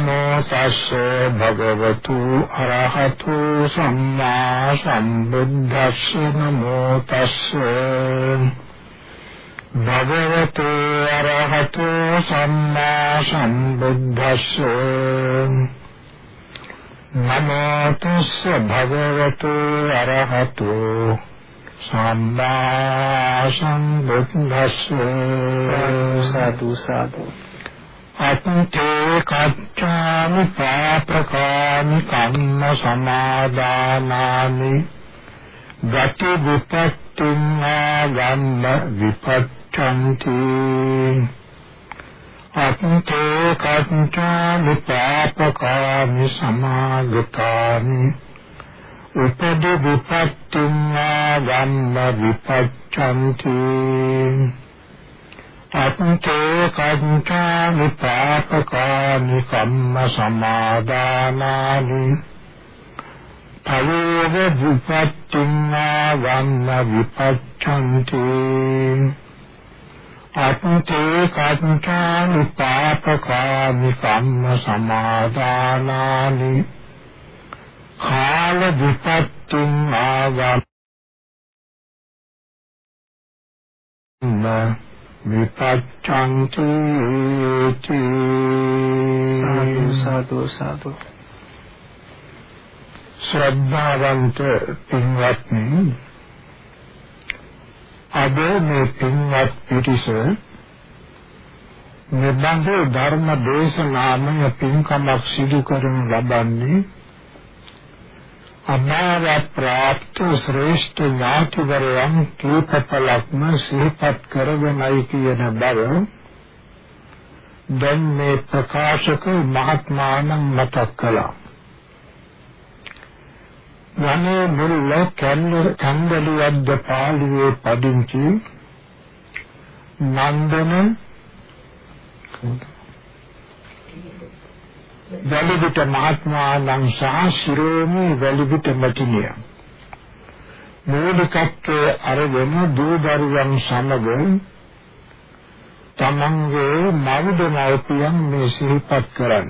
නමෝ තස්ස භගවතු අරහතු සම්මා සම්බුද්දස්ස නමෝ තස්ස භගවතු අරහතු සම්මා සම්බුද්දස්ස නමෝ තස්ස භගවතු අරහතු සම්මා සම්බුද්දස්ස සාදු සාදු අත්ථේ කච්ඡාමි පාපකාමි කම්ම සමාදානාමි. ගති විපත්තිං ආගම්ම විපච්ඡන්ති. අත්ථේ කච්ඡාමි පාපකාමි සමාගතාමි. උපද විපත්තිං ආගම්ම විපච්ඡන්ති. අත්ථේ කංචානි පාපකානි කම්ම සමාදානානි. තවේව විපත්තිං ආගම්ම විපච්ඡන්ති. අත්ථේ කංචානි පාපකානි කම්ම සමාදානානි. කාල විපත්තිං ආගම්ම විපච්ඡන්ති සාදු සාදු සාදු ශ්‍රද්ධාවන්ත පින්වත්නි අද මේ පින්වත් පිරිස මෙබඳු ධර්ම දේශනාමය පින්කමක් සිදු කරනු ලබන්නේ අමාව ප්‍රාප්ත ශ්‍රේෂ්ඨ ඥාතිවරයන් කීපපලක්ම සිහිපත් කරගෙනයි කියන බව දැන් මේ ප්‍රකාශක මහත්මානම් මතක් කළා. යන්නේ මුල්ල කන්දලියද්ද පාළුවේ පදිංචි නන්දන වැලිවිට මහත්මයා නම් සහ ශිරෝමි වැලිවිට මැතිණිය. මූලිකත්වයේ අරගෙන දූ දරුවන් සමග තමන්ගේ මවුද මව්පියන් මේ සිහිපත් කරන්න.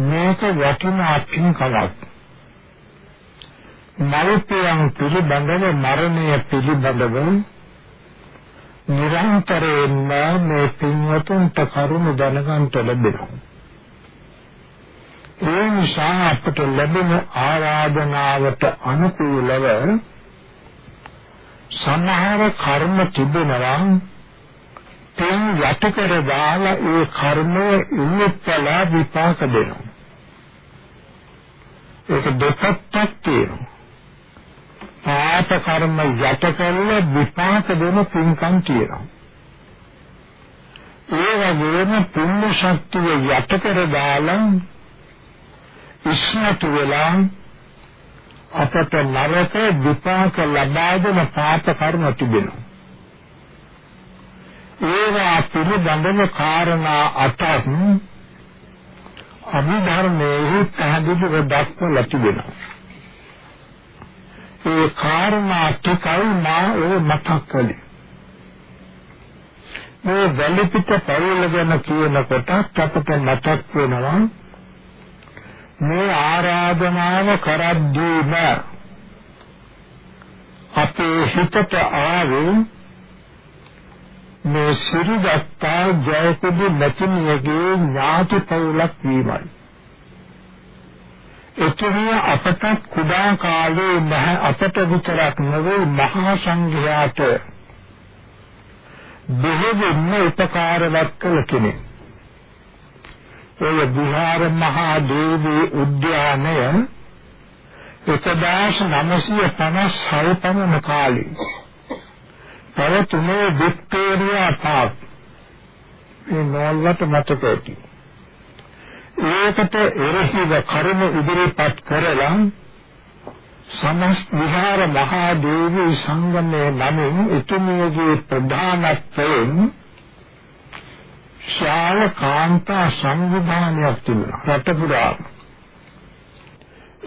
මේක වටිනා පින්කමක් මව්පියන් පිළිබඳව මරණය පිළිබඳව නිරන්තරයෙන්ම මේ පින්වතුන්ට කරුණ දැනගන්න ලැබෙනවා. ඒ නිසා අපට ලැබෙන ආරාධනාවට අනුකූලව සමහර කර්ම තිබෙනවා තෙන් යටකර දාලා ඒ කර්මය ඉන්නත්ලා විපාක දෙනවා. ඒක දෙපැත්තක් තියෙනවා. පාප කර්ම යට කරලා විපාක දෙන පින්කම් තියෙනවා. ඒ වගේම පුණ්‍ය ශක්තිය යට කර දාලා ඉස්මතු වෙලා අපට නරක විපාක ලබා දෙන පාප කර්ම තිබෙනවා. ඒවා පිළිබඳව කාරණා අටක් අභිධර්මයේ පැහැදිලිව දක්වලා තිබෙනවා. ඒ කාරණා ටිකයි මා ඒ මතක් කළේ. මේ වැලිපිට පරිල ගැන කියනකොට අපට මතක් වෙනවා මේ ආරාධනාව කරද්දීම අපේ හිතට ආවේ මේ සිරිදත්තා ජයකුඩි මැතිණියගේ ඥාති පවුලක් වීමයි. එතුමිය අපට කුඩා කාලේ මහ අපට විතරක් නෙවෙයි මහා සංඝයාට බෙහෙවින්ම උපකාරවත් කළ කෙනෙක්. ඔය විහාර මහා දේවී උද්‍යානය 1956 පමණ කාලේ පවතුනේ වික්ටෝරියා පාක් මේ නෝල්වට මතක ඇති. ඒකට එරෙහිව කරුණ ඉදිරිපත් කරලා සමස්ත විහාර මහා දේවී සංගමයේ නමින් එතුමියගේ ප්‍රධානත්වයෙන් ශාල කාන්තා සංවිධානයක් තිබුණා. රට පුරා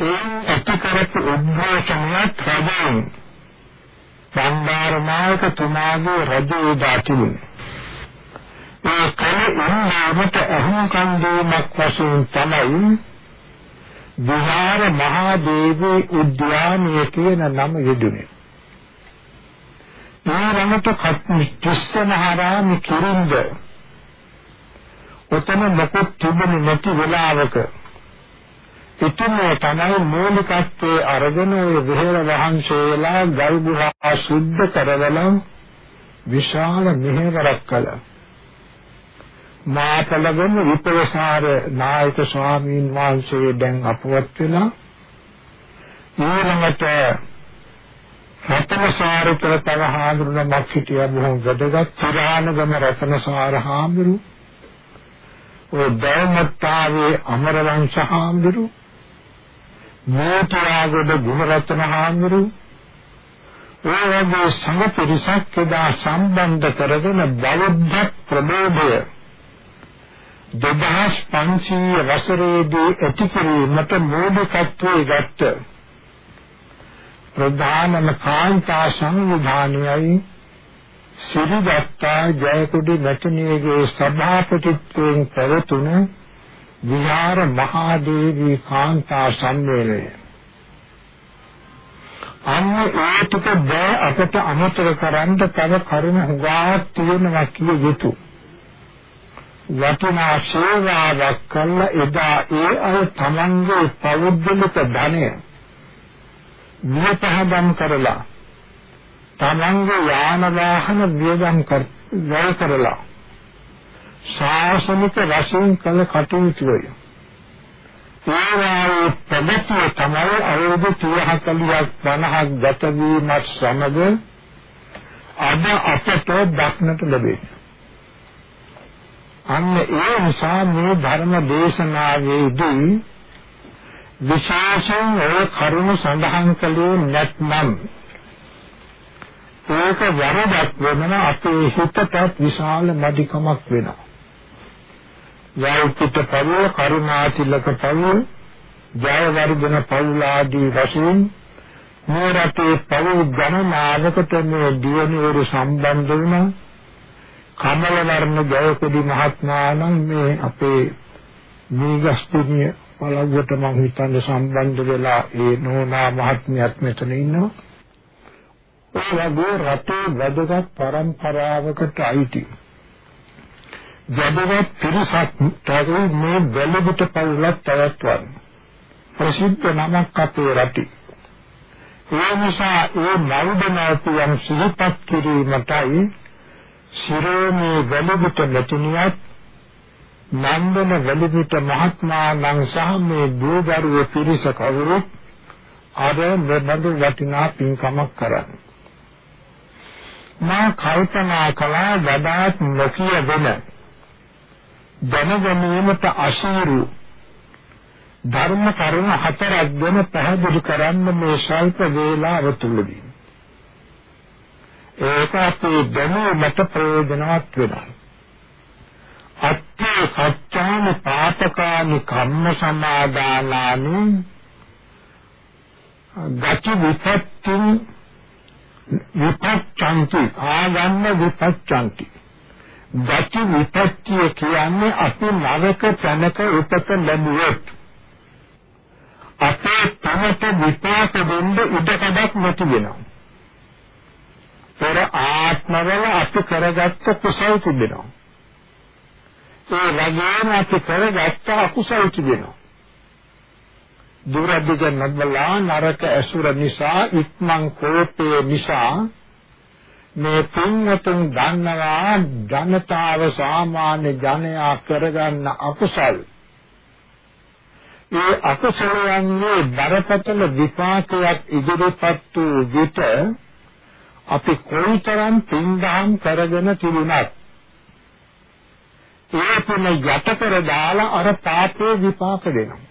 ඒ අතිකරපු උද්ඝෝෂණයක් රජෙන් බණ්ඩාරනායක තුමාගේ රජු උදා තිබුණා. ඒ කලින්මට අහුම්කම් දීමක් වශයෙන් තමයි විහාර මහාදේවී උද්‍යානය කියන නම යෙදුනේ. ඊළඟට කිස්ස මහරාම කිරින්ද ඔතන මොකක් තිබුණේ නැති වෙලාවක ඉතින් තමයි මූලිකත්වයේ අරගෙන ওই විහෙර වහන්සේලා ගල් ගුහා සුද්ධ කරවලා විශාල මෙහෙවරක් කළා. මාතලගම විපවසාර නායක ස්වාමීන් වහන්සේ දැන් අපවත් වෙලා ඊළඟට රතනසාරතර තව හාමුදුරුවෝ හිටියා බොහොම වැදගත්. පුරාණගම රතනසාර හාමුදුරුවෝ ඔය දයමත්තාවේ අමරවංශ හාමුදුරුවෝ මෝතරාගොඩ ගුණරත්න හාමුදුරුවෝ ඔය වගේ සංඝ පිරිසක් එදා සම්බන්ධ කරගෙන බෞද්ධ ප්‍රබෝධය 2500 වසරේදී ඇති කිරීමට මූලිකත්වයේ ගත්ත ප්‍රධානම කාන්තා සංවිධානයයි සිරිදත්තා ජයකුඩි මෙතනියගේ සභාපතිත්වයෙන් පැවතුන විහාර මහාදේවී කාන්තා සම්මේලනය. අන්න ඒ ටික බෑ අපට අමතක කරන්න තව කරුණ හුඟක් තියෙනවා කිය යුතුය වටිනා සේවාවක් කළ එදා ඒ අය තමන්ගේ පෞද්ගලික ධනය නියපහදම් කරලා තමන්ගේ යාන වාහන වියදම් කර වැය කරලා ශාසනික වශයෙන් කළ කටයුතු වේ. ඒවායේ ප්‍රගතිය තමයි අවුරුදු 30 40ක් 50ක් ගත වීමත් සමග අද අපට දක්නට ලැබෙන්නේ. අන්න ඒ නිසා මේ ධර්ම දේශනාවේදී විශේෂයෙන් ඔය කරුණ සඳහන් කළේ නැත්නම් ඒක වරදක් වෙනවා අපේ හිතටත් විශාල මදිකමක් වෙනවා. වෛකිත පවුල, කරුණාතිලක පවුල, ජයවර්ධන පවුල ආදී වශයෙන් මේ රටේ පවුල් ගණනාවකට මේ දියණිවරු සම්බන්ධ වුණා. කමල වර්ණ ජයකොඩි මහත්මයා නම් මේ අපේ නීගස්තුනිය පළවුවට මම හිතන්නේ සම්බන්ධ වෙලා ඒ නෝනා මහත්මියත් මෙතන ඉන්නවා. ඒ වගේ රටේ වැදගත් પરම්පරාවකට අයිති. වැදගත් පිරිසක් තමයි මේ බැලුබට පවුලක් තවත්වන්නේ. ප්‍රසිද්ධ නමක් අපේ රටේ. ඒ නිසා ඒ නවදනාපියන් සිහිපත් කිරීමටයි ශිරෝමේ වැලුබට මෙතුණියත් නන්දන වැලුබට මහත්මා නම් සහ මේ දූදරුව පිරිස කවුරුත් අර මෙබඳු වටිනා පින්කමක් කරන්නේ. මා කල්පනා කළා වඩාත් නොකිය වෙන දැනගැනීමට අශීරු ධර්ම කරුණ හතරක් ගැන පැහැදිලි කරන්න මේ ශල්ප වේලාව තුලදී ඒක අපේ දැනීමට ප්‍රයෝජනවත් වෙනවා. අත්ථේ සත්‍යාන පාපකානි කම්ම සමාදානානි ගති විපත්තින් විපච්ඡන්ති ආගන්න විපච්ඡන්ති ගති විපත්තිය කියන්නේ අපි නරක තැනක උපත ලැබුවොත්. අපේ තමට විපාක දෙන්න ඉඩකඩක් නැති වෙනවා. පෙර ආත්මවල අපි කරගත්ත කුසල් තිබෙනවා. ඒ වගේම අපි කරගත්ත අකුසල් තිබෙනවා. දුරදිග නොබලා නරක ඇසුර නිසා ඉක්මන් කෝපයේ නිසා මේ පින්වතුන් දන්නවා ජනතාව සාමාන්‍ය ජනයා කරගන්න අකුසල්. ඒ අකුසලයන්ගේ බරපතල විපාකයක් ඉදිරිපත් වූ විට අපි කොයිතරම් පින්දහම් කරගෙන තිබුණත් ඒ පුන යට කර දාලා අර පාපේ විපාක දෙනවා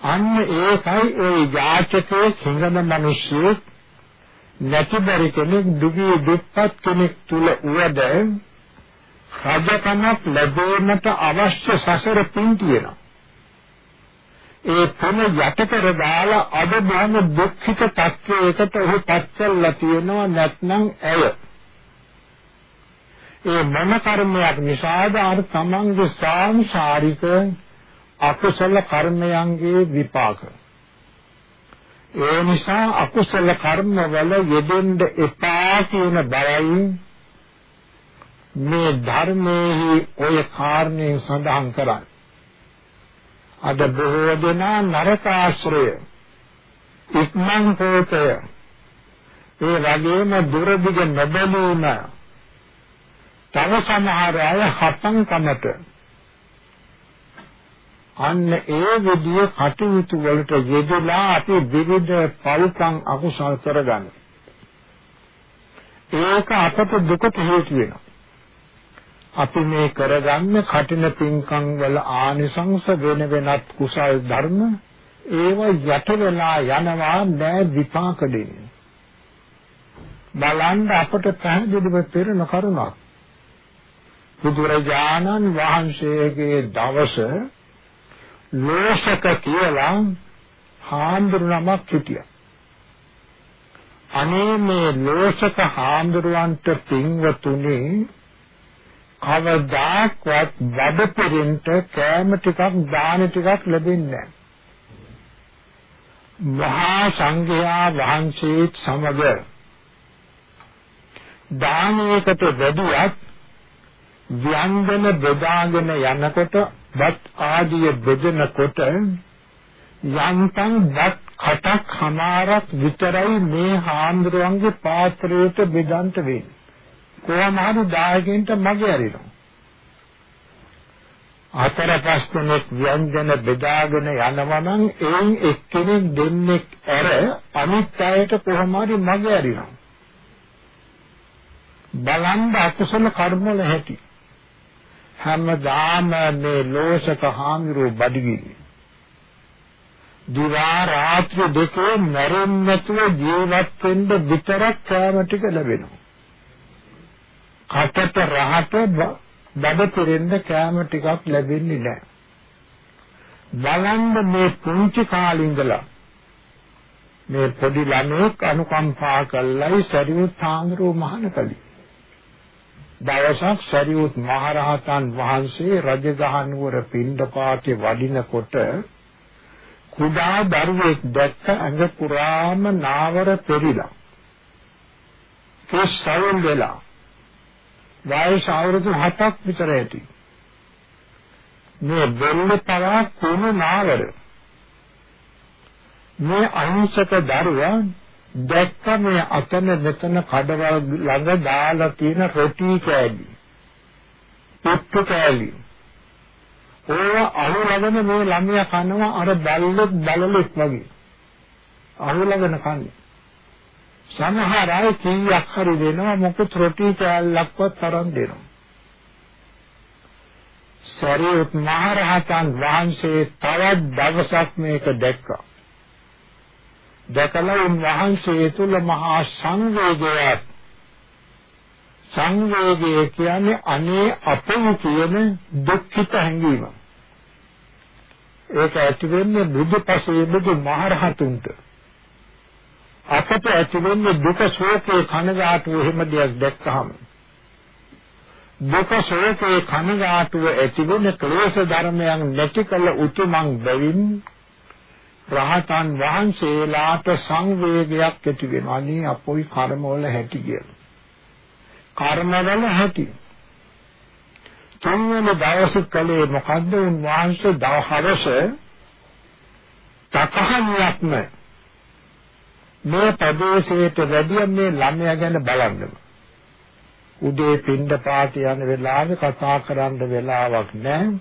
අන්න ඒකයි ඒ යාචකයේ සිංහන මිනිස්සු නැතිබරි කෙනෙක් දුගී දුප්පත් කෙනෙක් තුල උවද රජකමක් ලැබෙන්නට අවශ්‍ය සසර පින් තියෙනවා. ඒ තම යටකර දාලා අද බොහොම දුක්ඛිත තත්වයකට ඔහු පත්කල්ලා තියෙනවා නැත්නම් ඇය. ඒ මොන කර්මයක් නිසාද අර තමන්ගේ සාංශාරික අකුසල කර්මයන්ගේ විපාක ඒ නිසා අකුසල කර්ම වල යෙදෙන්න එපා කියන බවයි මේ ධර්මයේ ඔය කාරණේ සඳහන් කරන්නේ අද බොහෝ දෙනා නරකාශ්‍රය ඉක්මන් කෝටය ඒ වගේම දුරදිග නොබැලුම තව සමහර අය හතන් කමට අන්න ඒ විදිය කටයුතු වලට යෙදලා අපි විවිධ පව්කම් අකුසල් කරගන්න. ඒක අපට දුකට හේතු වෙනවා. අපි මේ කරගන්න කටින පින්කම් වල ආනිසංස වෙන වෙනත් කුසල් ධර්ම ඒව යට වෙලා යනවා නෑ විපාක දෙන්නේ. බලන්න අපට පැහැදිලිව පෙරන කරුණක්. බුදුරජාණන් වහන්සේගේ දවස ලෝෂක කියලා හාමුදුරුවමක් හිටියා. අනේ මේ ලෝෂක හාමුදුරුවන්ට පින්වතුනි කවදාක්වත් වැඩපෙරෙන්ට කෑම ටිකක් දාන ටිකක් ලැබෙන්නේ නැහැ. මහා සංඝයා වහන්සේත් සමග දානයකට වැඩියක් ව්‍යංජන බෙදාගෙන යනකොට බත් ආදිය බෙදනකොට යන්තම් බත් කටක් හමාරක් විතරයි මේ හාමුදුරන්ගේ පාත්‍රයට බෙදන්ට වෙන්නේ. කොහොම හරි දායකයන්ට මගේ ඇරිනවා. අතර පස් දෙනෙක් ව්‍යංජන බෙදාගෙන යනවා නම් එයින් එක්කෙනෙක් දෙන්නෙක් ඇර අනිත් අයට කොහොම හරි මගේ ඇරිනවා. බලන්න අකුසල කර්ම වල හැටි. හැමදාම මේ ලෝෂක හාමිරෝ බඩගිනි. දිවා රාත්‍රී දෙකේ මැරෙන්නේ නැතුව ජීවත් වෙන්න විතරක් කෑම ටික ලැබෙනවා. කටට රහට බඩ පිරෙන්න කෑම ටිකක් ලැබෙන්නේ නැහැ. බලන්න මේ පුංචි කාලේ ඉඳලා මේ පොඩි ළමෙක් අනුකම්පා කළයි සරියුත් හාමුදුරුවෝ මහාන කලී. දවසක් සරියුත් මහරහතන් වහන්සේ රජගහ නුවර පිණ්ඩපාතේ වඩිනකොට කුඩා දරුවෙක් දැක්ක ඇඟ පුරාම නාවර පෙරිලා. කෙස්සවුන් වෙලා. වයස අවුරුදු 7ක් විතර ඇති. මේ බෙල්ල තරා කුණු නාවර. මේ අහිංසක දරුවා දැක්ක මේ අතන මෙතන කඩවල් ළඟ දාලා තියෙන රොටි කෑලි. පිට්ටු කෑලි. ඕවා අහුලගෙන මේ ළමයා කනවා අර බල්ලෙක් බලලෙක් වගේ. අහුලගෙන කන්නේ. සමහර අය කීයක් හරි දෙනවා මොකද රොටි කෑල්ලක්වත් තරම් දෙනවා. සරියුත් මහරහතන් වහන්සේ තවත් දවසක් මේක දැක්කා. දැකලා උන්වහන්සේ තුල මහා සංවේගයක් සංවේගය කියන්නේ අනේ අපම කියන දුක්ඛිත හැඟීම. ඒක ඇති වෙන්නේ බුදුපසේ බුදු මහරහතුන්ට. අපට ඇති වෙන්නේ දුක ශෝකේ කනගාටුව එහෙම දෙයක් දැක්කහම. දුක ශෝකේ කනගාටුව ඇති වෙන ක්ලේශ ධර්මයන් නැති කළ උතුමන් බැවින් රහතන් වහන්සේලාට සංවේගයක් ඇති වෙනවා. අනේ අපොයි කර්මවල හැටි කියලා. කර්මවල හැටි. තුන්වෙනි දවසේ කලේ මොකද්ද උන්වහන්සේ දවහවස තකහනියක්ම මේ ප්‍රදේශයට වැඩිය මේ ළමයා ගැන බලන්න. උදේ පින්ඩ පාත යන වෙලාවේ කතා කරන්න වෙලාවක් නැහැ.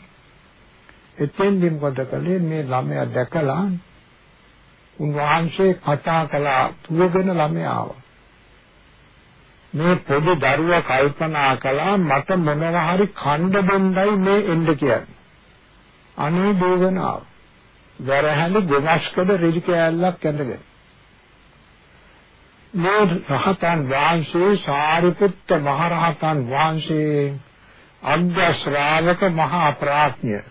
එතෙන්දි මොකද කළේ මේ ළමයා දැකලා උන්වහන්සේ කතා කළා තුවගෙන ළමයාව. මේ පොඩි දරුවා කල්පනා කළා මට මොනවා හරි කණ්ඩ බොණ්ඩයි මේ එන්න කියන්නේ. අනේ දෝගනාව. වැරහැලි ගොමස්කඩ රෙදි කෑල්ලක් ඇඳගෙන. මේ රහතන් වහන්සේ සාරිපුත්ත මහරහතන් වහන්සේ අග්ග ශ්‍රාවක මහා ප්‍රඥා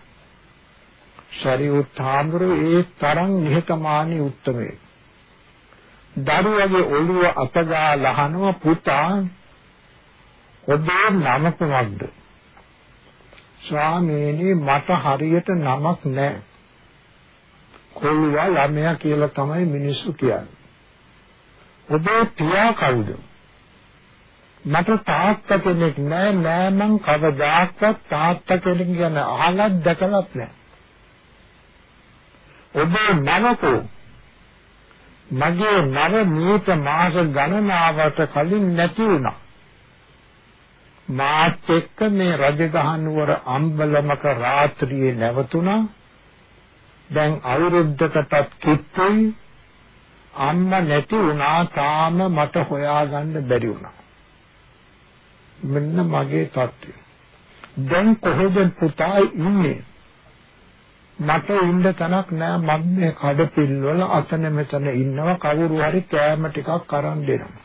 ශරීරත් හාමුදුරුවෝ ඒ තරම් නිහතමානී උත්මේ. දරුවගේ ඔළුව අතගා ලහනවා පුතා ඔබේ නම කොහොමද? ස්වාමීනි මට හරියට නමක් නැහැ. කොල්වා ළමයා කියලා තමයි මිනිස්සු කියන්නේ. ඔබේ පියා කවුද? මට තාත්තා කෙනෙක් නෑ නෑ මං කවදාකවත් තාත්තා කෙනෙක් ගැන අහලත් දැකලත් නෑ. ඔබේ නමකෝ මගේ නව මීට මාස ගණනාවට කලින් නැති වුණා. මාත් එක්ක මේ රජගහනුවර අම්බලමක රාත්‍රියේ නැවතුණා. දැන් අවුරුද්දකටත් කිත්තුයි අම්මා නැති වුණා තාම මට හොයාගන්න බැරි වුණා. මෙන්න මගේ තත්ත්වය. දැන් කොහෙද පුතා ඉන්නේ? මට ඉන්න තැනක් නෑ මම මේ කඩපිල්වල අතන මෙතන ඉන්නවා කවුරු හරි කෑම ටිකක් අරන් දෙනවා.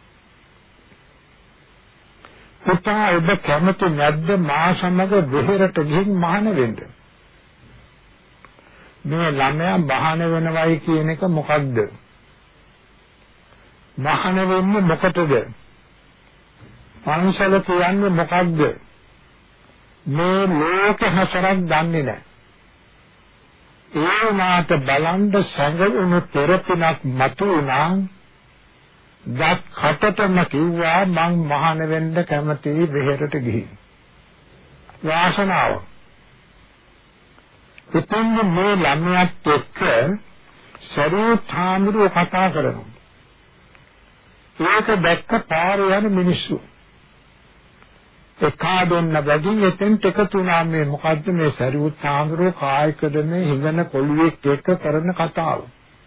පුතා ඔබ කැමති නැද්ද මා සමග වෙහෙරට ගිහින් මහාන වෙන්න? මේ ළමයා මහාන වෙනවයි කියන එක මොකක්ද? මහාන වෙන්නේ මොකටද? පන්සල කියන්නේ මොකක්ද? මේ ලෝක හසරක් දන්නේ නැහැ. ඒ වුණාට බලන්න සංගුණ පෙරපිනක් මතු වුණා. දත් කටටම කිව්වා මං මහාන වෙන්න කැමතියි වෙහෙරට ගිහින්. වාසනාව. ඉතින් මේ ළමයාත් එක්ක සරුවත් හාමුදුරුවෝ කතා කරනවා. ඒක දැක්ක පාරේ යන මිනිස්සු එකා දෙන්න බැගින් එතෙන්ට එකතු වුණා මේ මොකද්ද මේ සරියුත් සාඳුරෝ කායකද මේ හිඟන කොළුවෙක් එක්ක කරන කතාව.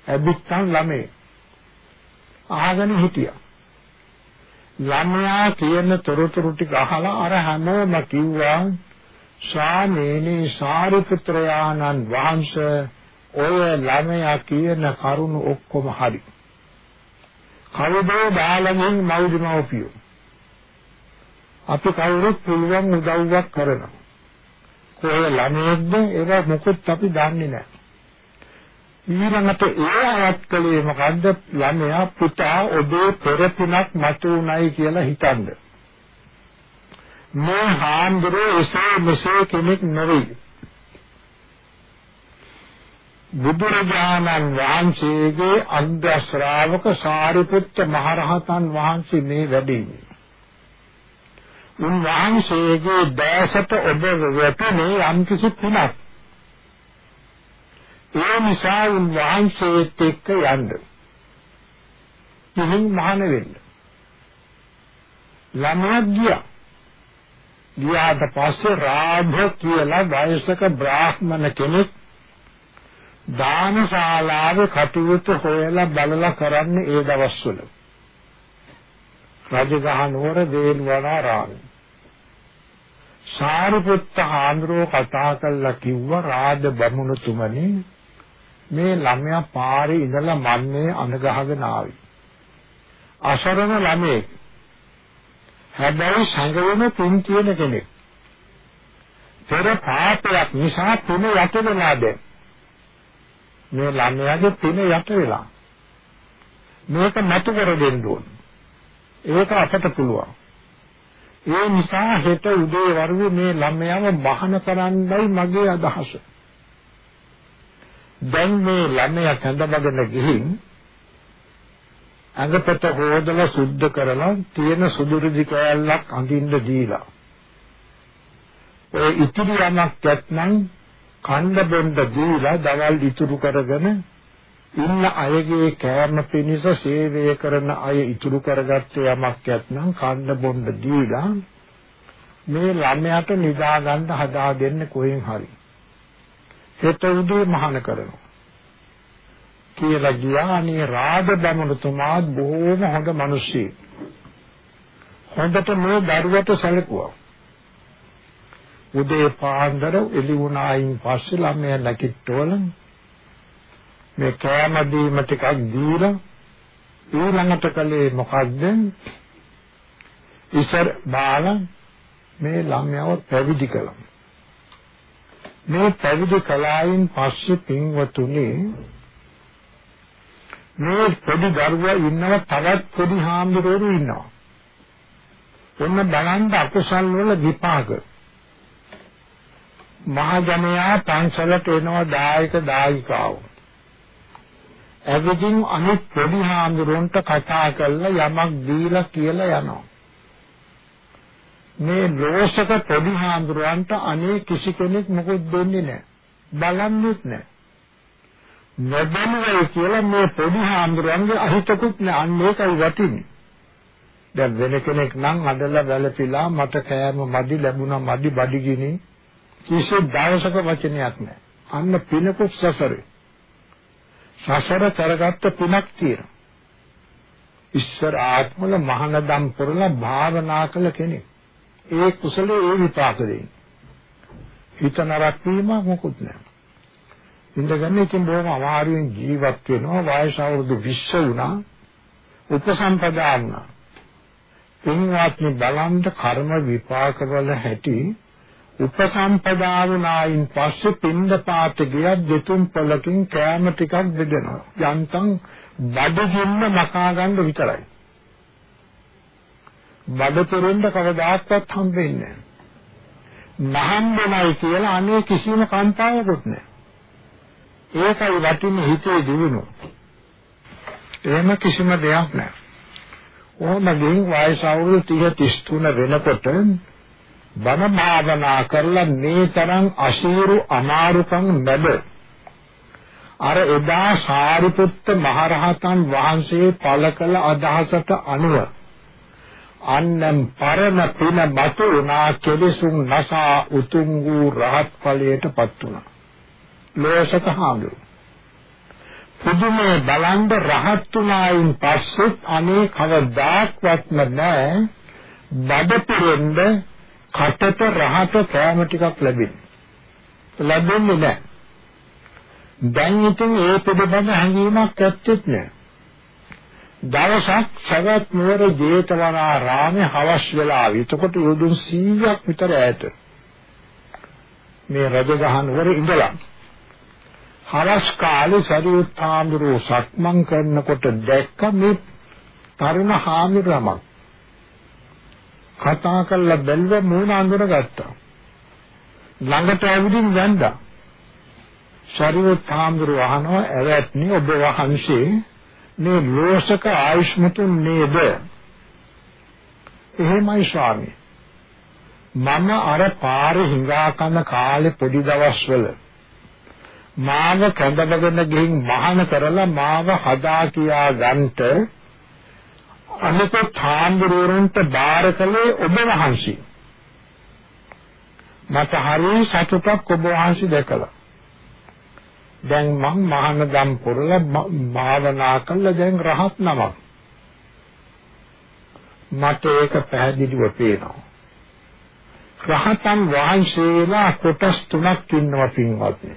ඇබිත්තන් ළමේ. අහගෙන හිටියා. ළමයා කියන තොරතුරු ටික අහලා අර හැමෝම කිව්වා ස්වාමීනි සාරිපුත්‍රයාණන් වහන්සේ ඔය ළමයා කියන කරුණු ඔක්කොම හරි. කවදෝ බාලමින් මව්දිමව්පියෝ අපි කවුරුත් පුළුවන් උදව්වක් කරනවා. කොහේ ළමයෙක්ද ඒක මොකොත් අපි දන්නේ නැහැ. ඊළඟට ඒ අයත් කලේ මොකද්ද ළමයා පුතා ඔබේ පෙරපිනක් මතු උනායි කියලා හිතනද. මේ හාමුදුරුවෝ එසේ මෙසේ කෙනෙක් නෙවෙයි. බුදුරජාණන් වහන්සේගේ අන්ධ ශ්‍රාවක සාරිපුත්ත මහරහතන් වහන්සේ මේ වැඩේ උන්වහන්සේගේ දැසට ඔබ වැටුනේ යම්කිසි පිනක්. ඒ නිසා උන්වහන්සේත් එක්ක යන්න. ඉතින් මහාන වෙන්න. ළමයා ගියා. ගියාට පස්සේ රාධ කියලා වයසක බ්‍රාහ්මණ කෙනෙක් දානශාලාවේ කටයුතු හොයලා බලලා කරන්නේ ඒ දවස්වල. රජගහ නුවර වේල්වනාරාමේ සාරිපුත්ත හාමුදුරුව කතා කරලා කිව්වා රාජ බමුණුතුමනි මේ ළමයා පාරේ ඉඳලා මන්නේ අඳගහගෙන ආවි. අසරණ ළමෙක්. හැබැයි සංගවම තුන් තියෙන කෙනෙක්. පෙර පාපයක් නිසා තුන යට වෙලා දැන්. මේ ළමයාගේ තුන යට වෙලා. මේක මතු කර දෙන්න ඕන. ඒක අපට පුළුවන්. ඒ නිසා හෙට උදේ වරුවේ මේ ළමයාව බහන කරන්නයි මගේ අදහස. දැන් මේ ළමයා කඳබගෙන ගිහින් අඟපත හොදලා සුද්ධ කරලා තියෙන සුදුරුදි කෑල්ලක් අඳින්න දීලා. ඔය ඉතිරි යමක් නැත්නම් කණ්ඩ බොණ්ඩ දීලා දවල් ඉතුරු කරගෙන ඉන්න අයගේ කෑම පිණිස සේවය කරන අය ඉතුරු කරගත්ත යමක් නැත්නම් කන්න බොන්න දීලා මේ ළමයාට නිදා ගන්න හදා දෙන්න කොහෙන් හරි. හෙට උදේ මහාන කරනවා. කියලා ගියා අනේ රාජ බමුණුතුමා බොහොම හොඳ මිනිස්සෙක්. හොඳට මේ දරුවට සැලකුවා. උදේ පාන්දර එළි වුණායින් පස්සේ ළමයා නැගිට්ටවල මේ කෑම දීම ටිකක් දීලා ඊළඟට කලේ මොකද්ද? ඉසර බාල මේ ළමයාව පැවිදි කළා. මේ පැවිදි කලායින් පස්සේ පින්වතුනි මේ පොඩි දරුවා ඉන්නව තවත් පොඩි හාමුදුරුවෝ ඉන්නවා. ඔන්න බලන්න අකුසල් වල විපාක. මහජනයා පන්සලට එනවා දායක දායිකාවෝ. එවිටින් අනිත් පොඩි හාමුදුරන්ට කතා කරලා යමක් දීලා කියලා යනවා. මේ ලෝසක පොඩි හාමුදුරන්ට අනේ කිසි කෙනෙක් මොකද දෙන්නේ නැහැ. බලන්නෙත් නැහැ. නොදැනුවයි කියලා මේ පොඩි හාමුදුරන්ගේ අහිතකුත් නැහැ. අන්න ඒකයි වටින්නේ. දැන් වෙන කෙනෙක් නම් අදලා වැළපිලා මට කෑම මදි ලැබුණා මදි බඩගිනි කිසි දවසක වචනයක් නැහැ. අන්න පිනකුත් සසරේ. සසර කරගත්ත පිනක් තියෙනවා. ඉස්සර ආත්මවල මහානදම් පුරලා භාවනා කළ කෙනෙක්. ඒ කුසලයේ ඒ විපාක දෙන්නේ. හිත නරක වීම මොකුත් නැහැ. ඉඳගන්නේ ඉතින් බොහොම අමාරුවෙන් ජීවත් වෙනවා වයස අවුරුදු 20 වුණා. උපසම්පදා වුණා. පින්වත්නි බලන්න කර්ම විපාකවල හැටි උපසම්පදා වුණායින් පස්සේ පින්ඳ පාත ගියත් දෙතුන් පොලකින් කෑම ටිකක් බෙදෙනවා. යන්තම් බඩගින්න මකා ගන්න විතරයි. බඩ පෙරෙන්න කවදාවත් හම්බෙන්නේ නැහැ. නහම්බනයි කියලා අනේ කිසිම කම්පාවකුත් නැහැ. ඒකයි වටින්නේ හිතේ දිනුනො. එහෙම කිසිම දෙයක් නැහැ. ඕනගෙන් වයස අවුරුදු 30 33 වෙනකොට බණ භාවනා කරලා මේ තරම් අශීරු අමාරුකම් නැද? අර එදා සාරිපුත්ත මහරහතන් වහන්සේ පළ කළ අදහසට අනුව අන්නම් පරම පින බතු උනා කෙලෙසුන් නසා උතුම් වූ රහත් ඵලයටපත් වුණා. ලෝසක හාමුදුරුවෝ. පුදුමේ බලන්ද රහත් උනායින් පස්සෙත් අනේ කවදාක්වත්ම නැහැ බඩපිරෙන්න කටට රහට කෑම ටිකක් ලැබෙන්නේ. ලැබෙන්නේ නැහැ. දැන් ඉතින් ඒ පිළිබඳ හැඟීමක් ඇත්තෙත් නැහැ. දවසක් සවැත් නුවර ජේතවනාරාමේ හවස් වෙලාව. එතකොට යොදුන් 100ක් විතර ඈත. මේ රජගහ නුවර ඉඳලා හවස් කාලේ සරියුත් හාමුදුරුවෝ සක්මන් කරනකොට දැක්ක මේ තරුණ හාමුදුරුවමක් කතා කරලා බැලුව මූණ අඳුරගත්තා. ළඟට ඇවිදින් යන්දා. ශරීර තාම්දුර වහනවා ඇවැත්නි ඔබ වහන්සේ මේ ලෝසක ආයුෂ්මතුන් නේද? එහෙමයි ස්වාමී. මම අර පාරේ හිඟා කන කාලේ පොඩි දවස්වල මාව කැඳවගෙන ගිහින් මහාන කරලා මාව හදා කියා ගන්නට අනික තාම්බුරුවන්ට බාර කළේ ඔබ වහන්සේ. මට හරිය සතුටක් ඔබ වහන්සේ දැකලා. දැන් මං මහානදම් පුරලා භාවනා කළා දැන් රහත් නමක්. මට ඒක පැහැදිලිව පේනවා. රහතන් වහන්සේලා කොටස් තුනක් ඉන්නවා පින්වත්නි.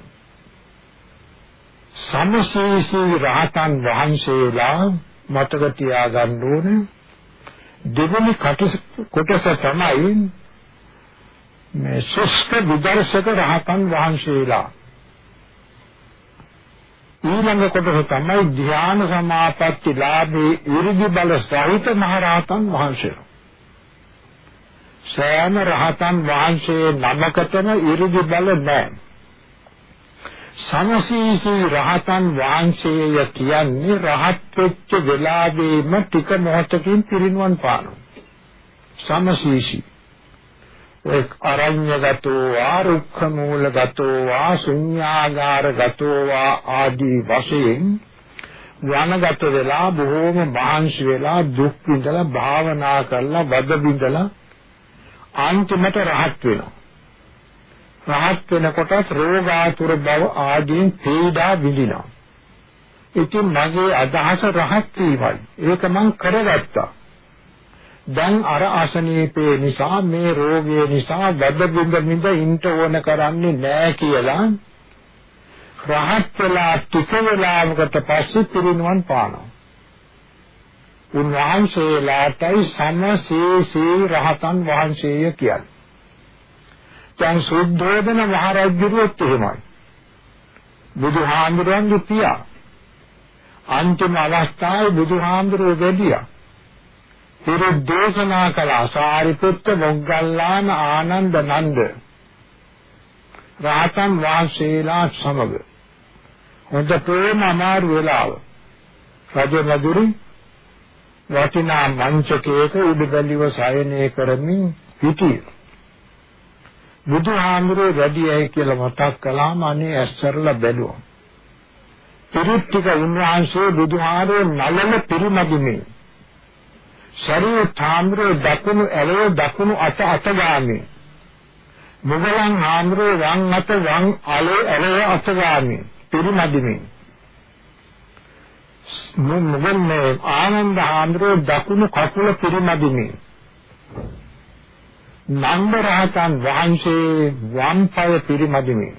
සමසීසී රහතන් වහන්සේලා මතක තියාගන්න ඕනේ. දෙවෙනි කොටස තමයි මේ ශුෂ්ක විදර්ශක රහතන් වහන්සේලා. ඊළඟ කොටස තමයි ධ්‍යාන සමාපatti ලාභේ ඉරිදි බල සහිත මහරහතන් වහන්සේලා. සෑම රහතන් වහන්සේ නමකටම ඉරිදි බල නැහැ. සමසීසී රහතන් වහන්සේය කියන්නේ රහත් වෙච්ච වෙලාවෙම ටික මොහොතකින් පිරිනුවන් පානවා. සමසීසී ඒ අරඤ්‍යගතෝ ආරුක්ඛ මූලගතෝ වා ශුඤ්ඤාගාරගතෝ වා ආදී වශයෙන් වනගත වෙලා බොහෝම මහන්සි වෙලා දුක් විඳලා භාවනා කරලා වද බිඳලා අන්තිමට රහත් වෙනවා. රහත් වෙනකොට රෝගාතුර බව ආදීන් පීඩා විඳිනවා. ඉතින් මගේ අදහස රහත් වීමයි. ඒක මං කරගත්තා. දැන් අර අසනීපේ නිසා මේ රෝගය නිසා වැද බින්ද බින්ද ඉන්න ඕන කරන්නේ නැහැ කියලා රහත් වෙලා ටික වෙලාවකට පස්සේ පිරිනුවන් පානවා. උන්වහන්සේලාටයි සමසීසී රහතන් වහන්සේය කියන්නේ. දැන් සුද්ධෝදන මහරජුරුවත් එහෙමයි. බුදුහාමුදුරන්ගේ පියා. අන්තිම අවස්ථාවේ බුදුහාමුදුරුවෝ වැඩියා. පිරිත් දේශනා කළ සාරිපුත්ත මොග්ගල්ලාන ආනන්ද නන්ද රාතන් වහන්සේලා සමග හොඳටම අමාරු වෙලාව රජ මధుරි වටිනා මංචකයක උඩබැලිව සයනය කරමින් සිටියේ බුදුහාමුදුරේ වැඩියයි කියලා මතක් කළාම අනේ ඇස්සරලා බැලුවා. පිරිත් ටික උන්වහන්සේ බුදුහාමුදුරේ නලල පිරිමදිනේ. ශරීර තාම්‍රේ දකුණු ඇලේ දකුණු අත අත ගාමේ. මුගලන් හාමුදුරේ වම් අත වම් ඇලේ ඇලේ අත ගාමේ. පිරිමදිනේ. මුගල් මේ ආනන්ද හාමුදුරේ දකුණු කකුල පිරිමදිනේ. නන්ද රහතන් වහන්සේ වම් පය පිරිමදිමින්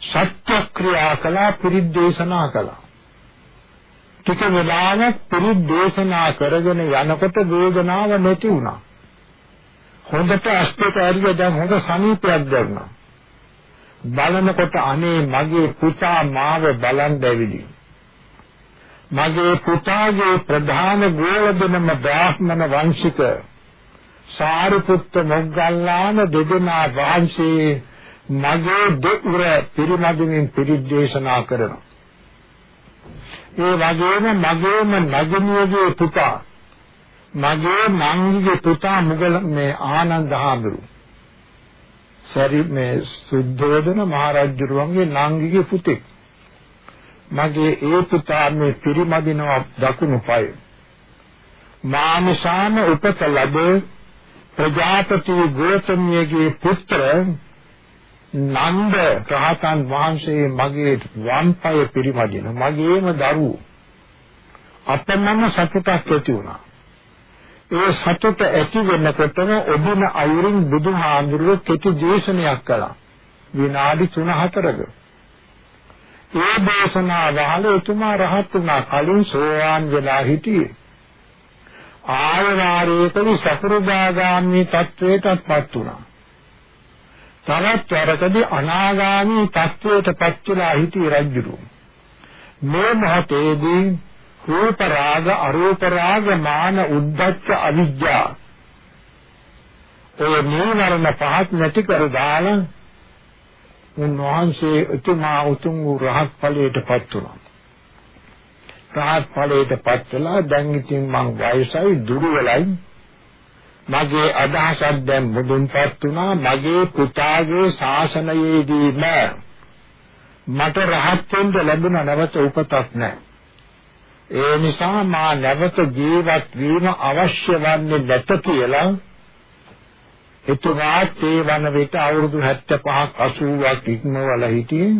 සත්‍ය ක්‍රියා කළා පිරිද්දේශනා කළා. ටික වෙලාවක් පිරිද්දේශනා කරගෙන යනකොට වේදනාව නැති වුණා. හොඳට අස්පිට ඇරිය දැන් හොඳ සමීපයක් දැනුණා. බලනකොට අනේ මගේ පුතා මාව බලන් දැවිලි. මගේ පුතාගේ ප්‍රධාන ගෝලදෙනම බ්‍රාහ්මණ වංශික සාරිපුත්ත මොග්ගල්ලාන දෙදෙනා වහන්සේ මගේ දුර පිරිමදිමින් පිරිදේශනා කරනවා. ඒ වගේම මගේම නගිනියගේ පුතා මගේ නංගිගේ පුතා මුගල මේ ආනන්ද හාමුදුරු සරි මේ සුද්ධෝදන මහරජුරුවන්ගේ නංගිගේ පුතෙක් මගේ ඒ පුතා මේ පිරිමදිනවා දකුණු පාය. මානසාන උපත ලැබේ ප්‍රජාපති ගෝතමියගේ පුත්‍ර නන්ද රහතන් වහන්සේ මගේ වම්පය පිරිමදින මගේම දරුවෝ අපමණ සතුටක් ඇති වුණා. ඒ සතුට ඇති වෙනකොටම ඔබන අයුරින් බුදුහාඳුරුව කෙටි දේශනයක් කළා. විනාඩි 3-4ක. ඒ දේශනාව අහලා එතුමා රහත් වුණා. කලින් සෝවාන් වෙලා හිටියේ. ආයනාරේකලි සතරදාගාමී තත්වයටපත් වුණා. තවත් වරකදී අනාගාමී තත්වයටපත් වෙලා හිටියේ රජුරු. මේ මොහොතේදී රූප රාග අරූප රාග මාන උද්දච්ච අවිජ්ජා ඔය නීවරණ පහක් නැති කර දාලා උන්වහන්සේ උතුමා උතුම් වූ රහත් ඵලයටපත් වුණා. රහත් ඵලයටපත් වෙලා දැන් ඉතින් මං වයසයි දුර්වලයි. මගේ අදහසක් දැන් මුදුන්පත් වුණා. මගේ පුතාගේ ශාසනයේදී නෑ. මට රහත් වෙන්න ලැබුණ නැවත උපතක් නෑ. ඒ නිසා මා නැවත ජීවත් වීම අවශ්‍ය වන්නේ නැත කියලා එතුමාත් ඒ වන විට අවුරුදු 75ක් 80ක් ඉක්මවලා හිටියේ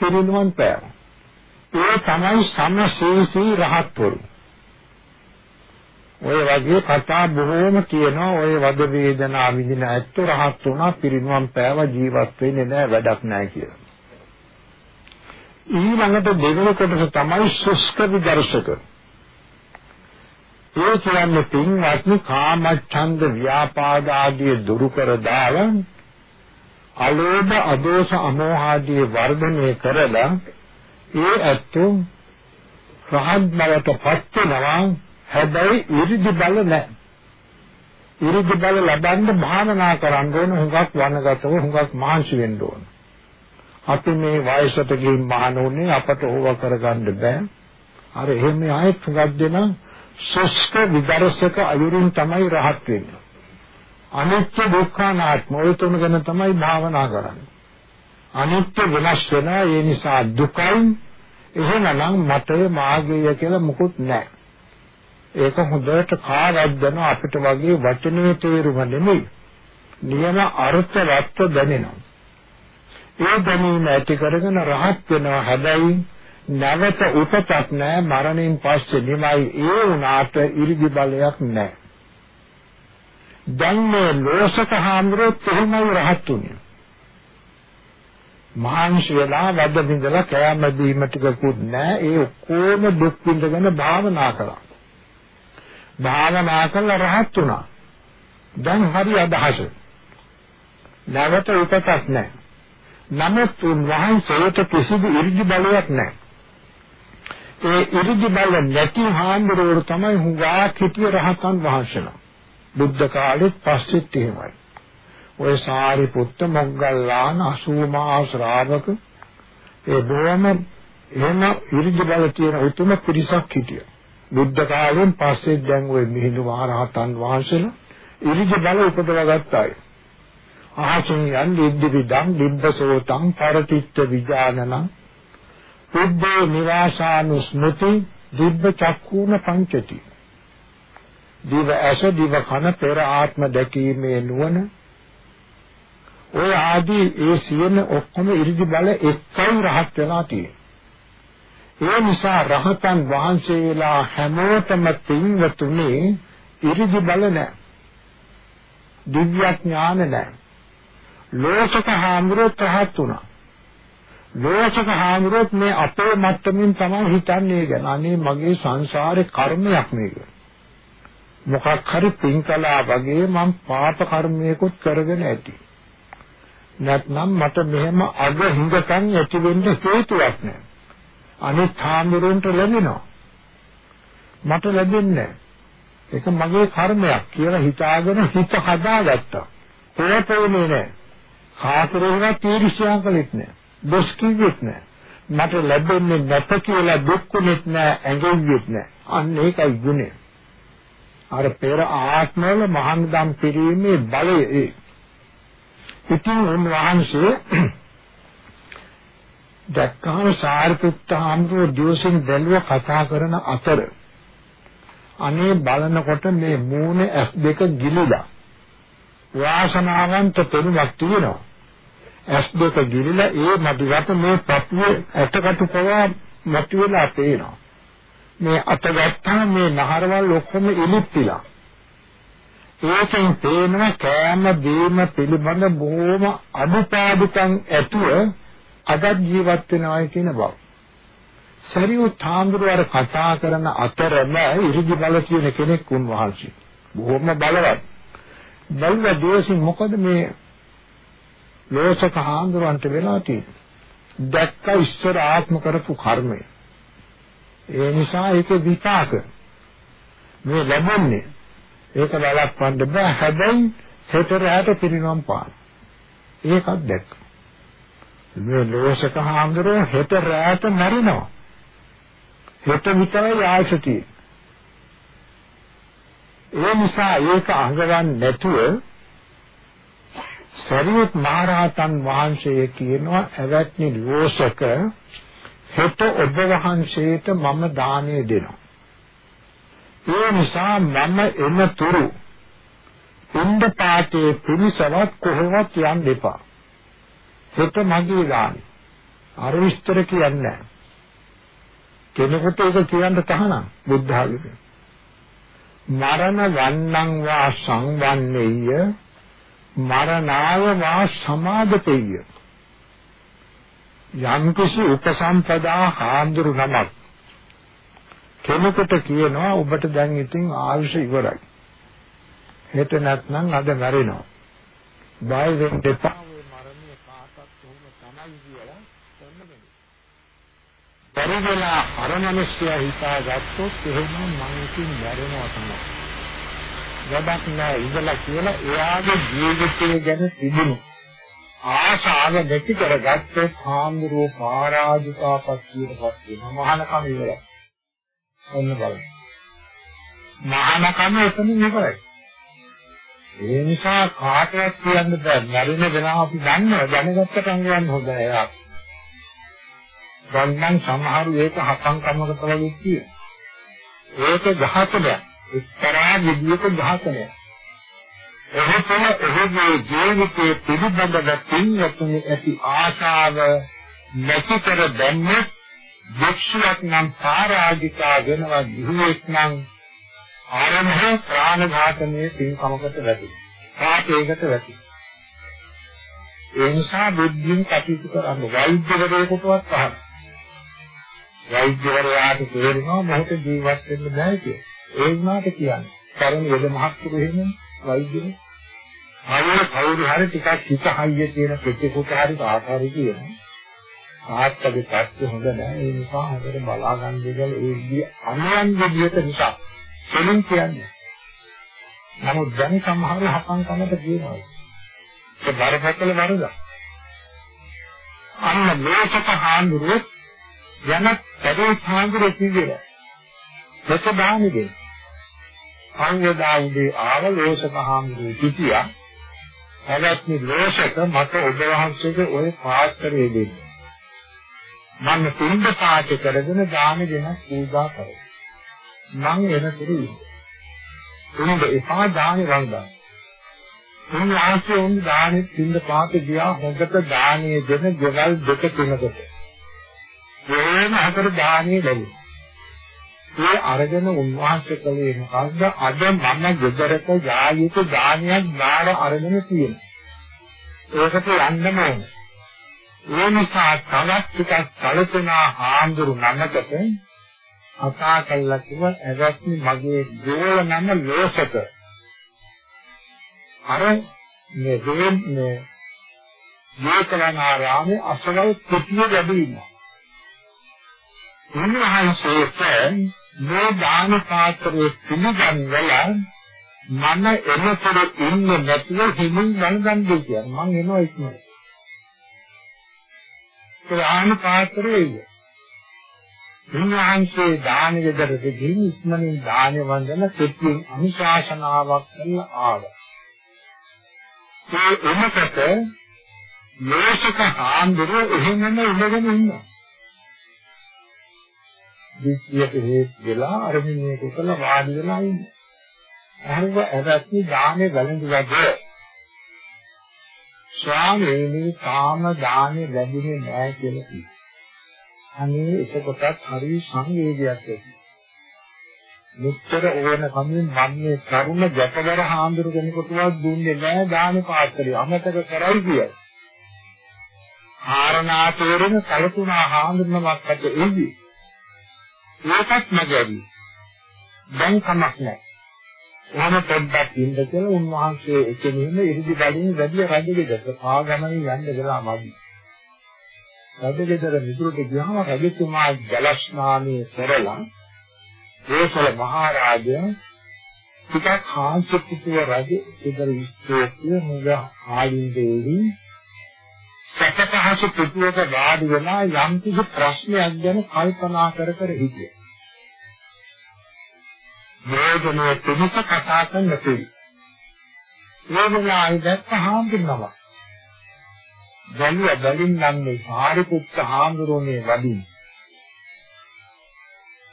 පිරිනුවන් පෑවා ඒ තමයි සමශේෂී රහත්වරු. ඔය වගේ කතා බොහෝම කියනවා ඔය වද වේදනා විඳින ඇත්ත රහත් වුණා පිරිනුවම් පෑව ජීවත් වෙන්නේ නැහැ වැඩක් නැහැ කියලා. ඊළඟට දෙවෙනි කොටස තමයි සුස්ක විදර්ශක. ඒ කියන්නේ පින්වත්නි කාමච්ඡන්ද ව්‍යාපාද ආදී දුරු කර දාලා අලෝභ අදෝෂ අමෝහ ආදී වර්ධනය කරලා ඒ ඇත්තෝ රහත් බවට පත් වෙනවා හැබැයි ඉරිදි බල නැහැ. ඉරිදි බල ලබන්න භාවනා කරන්න ඕන හුඟක් වනගතව හුඟක් මහන්සි වෙන්න ඕන. අපි මේ වයසට ගිහින් මහණෝනේ අපට ඕව කරගන්න බෑ. අර එහෙම ආයෙත් හුඟක් දෙන සුස්ක විදර්ශක අයුරින් තමයි රහත් වෙන්නේ. අනිත්‍ය දුක්ඛ අනාත්ම ඔය තුන ගැන තමයි භාවනා කරන්නේ. අනිත්‍ය වෙනස් වෙනවා ඒ නිසා දුකයි එහෙමනම් මටය මාගේය කියලා මුකුත් නැහැ. ඒක හොඳට කාවැද්දන අපිට වගේ වචනේ තේරුම නෙමෙයි. නියම අර්ථවත් දැනෙනවා. ඒ දැනීම ඇති කරගෙන රහත් වෙනවා හැබැයි නැවත උපතක් නැහැ මරණයෙන් පස්සේ නිමයි ඒ උනාට ඉරිදි බලයක් නැහැ. දැන් මේ ලෝසක හාමුදුරුවෝ එහෙමයි රහත් උනේ. මහන්සි වෙලා වැඩ බින්දලා කෑම බීම ටිකකුත් නැහැ ඒ ඔක්කොම දුක් විඳගෙන භාවනා කළා. භාවනා කළා රහත් වුණා. දැන් හරි අදහස. නැවත උපතක් නැහැ නමුත් උන්වහන්සේට කිසිදු ඉර්ධි බලයක් නැහැ ඒ ඉරිදි බල නැති හාමුදුරුවෝ තමයි හුඟා කිටිය රහතන් වහන්සේලා. බුද්ධ කාලෙත් පස්සෙත් එහෙමයි. ඔය සාරිපුත්ත මොග්ගල්ලාන 80 මහා ශ්‍රාවක ඒ බොහොම එහෙම ඉරිදි බල තියෙන උතුම පිරිසක් හිටියා. බුද්ධ කාලෙන් පස්සේ දැන් ওই මිහිඳු මහ රහතන් වහන්සේලා ඉරිදි බල උපදවා ගත්තා. ආචෙන් යන්නේ ඉද්දිවිදං දිබ්බසෝතං පරතිත්ත විජානනං බුද්ධේ නිවාසානුස්මෘති දිබ්බ චක්කුණ පංචති දිව ඇස දිව කන පෙර ආත්ම දැකීමේ නුවණ ඔය ආදී ඒ සියන ඔක්කොම ඉරිදි බල එක්කයි රහත් වෙලා තියෙන්නේ ඒ නිසා රහතන් වහන්සේලා හැමෝටම පින්වතුනි ඉරිදි බල නැහැ. දිව්‍ය ඥාන නැහැ. ලෝකක හාමුදුරුවෝ රහත් වුණා. ලෝකක හාමුදුරුවෝ මේ අපේ මත්තමින් තමයි හිතන්නේ ගැන. අනේ මගේ සංසාරේ කර්මයක් මේක. මොකක් හරි පින් කළා වගේ මම පාප කර්මයකුත් කරගෙන ඇති. නැත්නම් මට මෙහෙම අග හිඟකම් ඇති වෙන්න හේතුවක් නැහැ. අනිත් හාමුදුරන්ට ලැබෙනවා. මට ලැබෙන්නේ ඒක මගේ කර්මයක් කියලා හිතාගෙන හිත හදාගත්තා. පොරපොනේ නෑ. කාතරේවත් තීර්ෂ්‍යා කළෙත් නෑ. දොස් කිව්වෙත් නෑ. මට ලැබෙන්නේ නැත කියලා දුක්ුනේත් නෑ, ඇඟෙන්නේත් නෑ. අන්න ඒකයි ගුණය. අර පෙර ආත්මවල මහානදම් පිරීමේ බලය ඒ. ඉතින් උන්වහන්සේ දැක්කහම සාරිපුත්ත හාමුදුරුවෝ දිවසින් බැලුව කතා කරන අතර අනේ බලනකොට මේ මූණ ඇස් දෙක ගිලිලා වාසනාවන්ත පෙනුමක් තියෙනවා. ඇස් දෙක ගිලිලා ඒ මදිවට මේ පපුවේ ඇටකටු පවා මතුවලා පේනවා. මේ අත ගත්තාම මේ නහරවල් ඔක්කොම ඉලිප්පිලා. ඒකෙන් පේනවා කෑම බීම පිළිබඳ බොහොම අඩුපාඩුකම් ඇතුව අදත් ජීවත් වෙනවායි කියන බව. සරියුත් හාමුදුරුවෝ කතා කරන අතරම ඉරිදි බල කියන කෙනෙක් උන්වහන්සේ. බොහොම බලවත්. බලව දෝෂින් මොකද මේ ලෝසක හාමුදුරන්ට වෙලා තියෙන්නේ? දැක්ක ඉස්සර ආත්ම කරපු කර්මය. ඒ නිසා ඒක විපාක. මේ ලැබන්නේ ඒක බලපන්න බෑ හැබැයි හෙතරට පිරිනොම් පාන. ඒකත් දැක්ක. මේ ලෝසක හාමුදුරුවෝ හෙට රැට මැරෙනවා. හෙට විතරයි ආයුෂ තියෙන්නේ. ඒ නිසා ඒක අහගවන් නැතුව සරියුත් මහරහතන් වහන්සේ කියනවා එවත්නි ලෝසක හෙට ඔබ වහන්සේට මම දාණය දෙනවා. ඒ නිසා මම එනතුරු ඉන්ද පාතේ පිරිසවත් කොහෙවත් යන්න එපා. හෙට මගේ දානි. අර විස්තර කියන්නේ නැහැ. කෙනෙකුට ඒක කියන්න තහනම් බුද්ධ ආගමේ. මරණ වන්නං වා සංවන්නේය මරණාව වා සමාදතේය. යම් කිසි උපසම්පදා හාමුදුරු නමක් කෙනෙකුට කියනවා ඔබට දැන් ඉතින් ආයුෂ ඉවරයි. හෙට නැත්නම් අද මැරෙනවා. බය වෙන්න එපා. පරිදලා අර මිනිස්සයා හිතාගත්තොත් එහෙනම් මං ඉතින් මැරෙනවා තමයි. වැඩක් නෑ ඉඳලා කියලා එයාගේ ජීවිතය ගැන තිබුණු ආශාව නැති කරගත්තොත් හාමුදුරුවෝ පරාජිකාපත් කියනපත් වෙනවා. මහානකම ඉවරයි. ඔන්න බලන්න. මහානකම එතන ඉවරයි. ඒ නිසා කාටවත් කියන්න බෑ. මැරෙන වෙලාව අපි දන්නවා. දැනගත්තට අංගයන් හොඳයි. එයා ගන්නම් සමහරු ඒක හපංකමකට වගේ කියන. ඒක ඝාතනයක්. එක්තරා විදියක ඝාතනයක්. එහෙම ඔහුගේ ජීවිතයේ පිළිබඳව පින්වතුනි ඇති ආශාව නැති කර දැම්මොත් වික්ෂුවක් නම් පරාජිකා වෙනවා ගිහියෙක් නම් ආරම්භ ප්‍රාණඝාතනයේ පින්කමකට වැටෙනවා. පාපයකට වැටෙනවා. ඒ නිසා බුද්ධියෙන් කටයුතු කරන්න වෛද්‍යවරයෙකුටවත් පහක්. වෛද්‍යවරයාට තේරෙනවා මොහොත ජීවත් වෙන්න බෑ කියලා. ඒ වුණාට කියන්නේ. කරුණ යද මහත්තුරු එහෙම වෛද්‍යනේ. ආයෙ කවුරු හරි ටිකක් හිත හයිය තියෙන කෙටෙකුට හරි ආකාරي කියනවා. ආත්මගේ පැත්ත හොඳ නැහැ ඒ නිසා හොඳට බලා ගන්න දෙයක් ඒ විදිය අනුයන් විදියට නිසා. කෙලින් කියන්නේ. නමුත් දැන් සමහර හපන් කමට කියනවා. ඒ බරපතල වරද අන්න මේකට හාමුදුරුවෝ යන පදේ හාමුදුරුවෝ කිව්වේ. මෙත දානෙදී සංයදා උදේ ආව ලෝෂක හාමුදුරුවෝ කිතියා එවත්නි ලෝෂක මට ඔබ වහන්සේගේ ওই පාත්‍රයේ දෙන්න. මම පින්ද පාට කරගෙන දාන දෙන පූජා කරේ මං එනතුරු උඹ එපා දානේ වන්දා උන් ආශ්‍රය උන් දානේ පින්ද පාට ගියා හොඳට දානේ දෙන ගෙවල් දෙක තුනකට. එහෙම හතර දානේ ලැබුණා. ඒ අරගෙන උන්වහන්සේ කලේ මොකද්ද? අද මම ගෙදරට යායුතු දානයක් දාන අරගෙන තියෙනවා. ඒකට යන්නම ඕන. ඒ නිසා තවත් ටිකක් කලතුනා හාඳුරු නමකට කතා කළා කිව්ව ඇවැත්නි මගේ ගෝල නම ලෝසක. අර මේ දෙන්නේ මේකලනාරාමේ අසවල් කුටිය වැඩි ඉන්නවා උන්වහන්සේට මේ දාන පාත්‍රයේ පිළිගන්වලා මම එනතර ඉන්නේ නැතිව හිමින් වළඳන් දෙයි කියන්නේ මං එනවා ඉක්මනට. දාන පාත්‍රයේ උන්වහන්සේ දාන ගෙදරට ගිහින් ඉක්මනින් දාන වන්දන කෙටියෙන් අනුශාසනාවක් කරලා ආවා. ඒ එනකොට මේසක හාමුදුරුවෝ එහෙමම ඉඳගෙන ඉන්නවා. දිස්සියට හේත් වෙලා අර මිනිහේ කුසල වාඩි වෙලා ඉන්නේ. අහරුව ඇවැත්නි දානේ වැළඳුවද ස්වාමීනි කාම දානේ ලැබුණේ නැහැ කියලා කිව්වා. අනේ ඒකටත් හරි සංවේගයක් ඇති. මුත්තර ඕන කමින් මන්නේ කරුණ ජපවර හාමුදුරු කෙනෙකුටවත් දුන්නේ නැහැ දානේ පාත්‍රය අමතක කරයි කියයි. ආරණා තේරෙන කලතුණා හාමුදුරුවමක් අත එන්නේ ඒකත් මගදී. දැන් කමක් නැහැ. එහෙම පොඩ්ඩක් ඉන්න කියලා උන්වහන්සේ එතනින්ම ඉරිදි බඩින් වැඩි රජගෙදර පාගමනින් යන්න ගලා මදි. රජගෙදර මිතුරට ගියාම රජතුමා ජල ස්නානය කරලා ඒසල මහරජා ටිකක් හාන්සුතුව රජ ඉදර විශ්වෝක්තිය මුග ආලින්දේදී සැකපහසු පුතුවක වාඩි වෙලා යම් කිසි ප්‍රශ්නයක් ගැන කල්පනා කර කර හිටියා. යෝජනයේ තුමස කතා කරන්න තියෙයි. යෝජනායි දැක්ක හාමුදුරුවෝ. බැලුව බැලින් නම් මේ සාරිපුත්ත හාමුදුරුවනේ වදින්.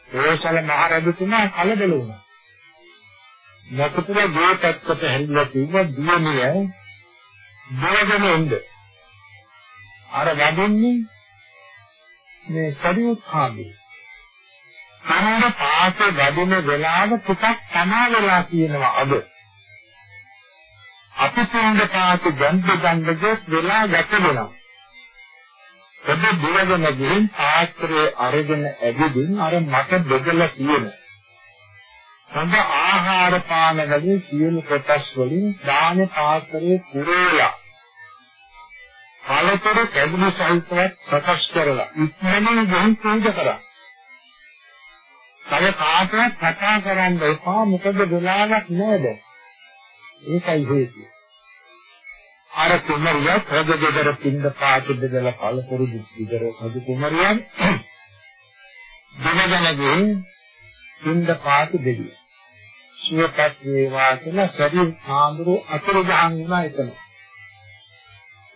ඒසල මහරජතුමා කලබල වුණා. නැකතුල ගෝතත්කට හැරිලා තිබ්බ දියමිය බෝධන උන්ද. අර වදින්නේ මේ සරියුත් හාමුදුරුවෝ. කනට පාස වැඩෙන වෙලාව ටිකක් තමා වෙලා කියනවා අද. අපි තෝඳ පාස ගන්ධ ගන්ධක වෙලා ගත වෙනවා. ඔබ දුරගෙන ගිහින් පාත්‍රයේ අරගෙන ඇවිදින් අර මට බෙදලා කියන. හොඳ ආහාර පාන වලින් සියලු කොටස් වලින් දාන පාත්‍රයේ පුරේලා. කලතර කැඩුණු සහිතවත් සකස් කරලා ඉක්මනින් ගිහින් පූජා කරා. තව කාටවත් කතා කරන්න එපා. මොකද වෙලාවක් නෑද ඒකයි හේතුව. අර කුමරිය ප්‍රජගෙදර පින්ද පාට දෙදලා කලපුරුදු විතර සතු කුමරියන් දෙවදනගේ පින්ද පාට දෙවිය. සුවපත් වේවා කියලා සරි ආඳුරු අතර ගහන් වුණා එතන.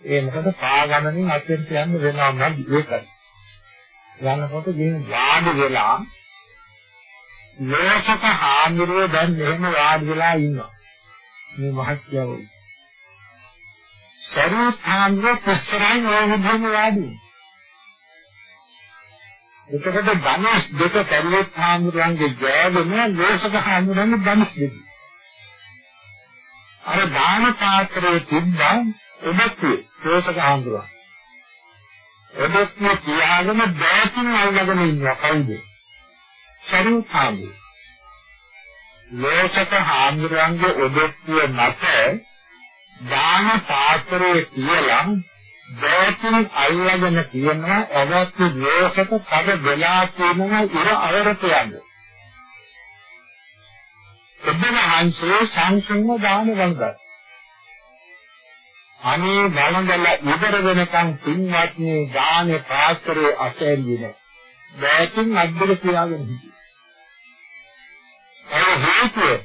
ඒ මොකද පාගමනින් අතෙන්ට යන්න වෙනවා නම් ඒකයි. යනකොට ගිහින් වාඩි වෙලා ලෝකක හාමුදුරුවෝ දැන් මෙහෙම වාඩි වෙලා ඉන්නවා. මේ මහත්යව. සරුවත් හාමුදුරුවෝ පස්සරයින් ඕනෙම වාඩි. එතකොට ධනස් දෙක පරිවර්ත හාමුදුරන්ගේ ජයගෙන ලෝකක හාමුදුරන්ගේ ධනස් දෙක. අර දාන පාත්‍රයේ තිබ්බා ඔබත් ලෝකක හාමුදුරුවෝ. ඔබත් කියාගෙන දැසින් අල්ලගෙන ඉන්නවා කවුද? සරුවත් හාමුදුරුවෝ. ලෝකක හාමුදුරන්ගේ ඔදොස්තුව මත දාන පාත්‍රයේ කියලා දැකින් අල්ලගෙන කියනවා අවත්ති ලෝකක කඩ වෙලා කියනවා ඉර අවරත යන්නේ. එබ්බහන්සේ සංසුන්ව දාන වංගා. අනේ බලඳල ඉවර වෙනකන් පින්වත්නි දානේ පාස්තරේ අසෙන්දිනේ. දැකින් අද්දක කියාගෙන හිටියේ. ඒ හේතුව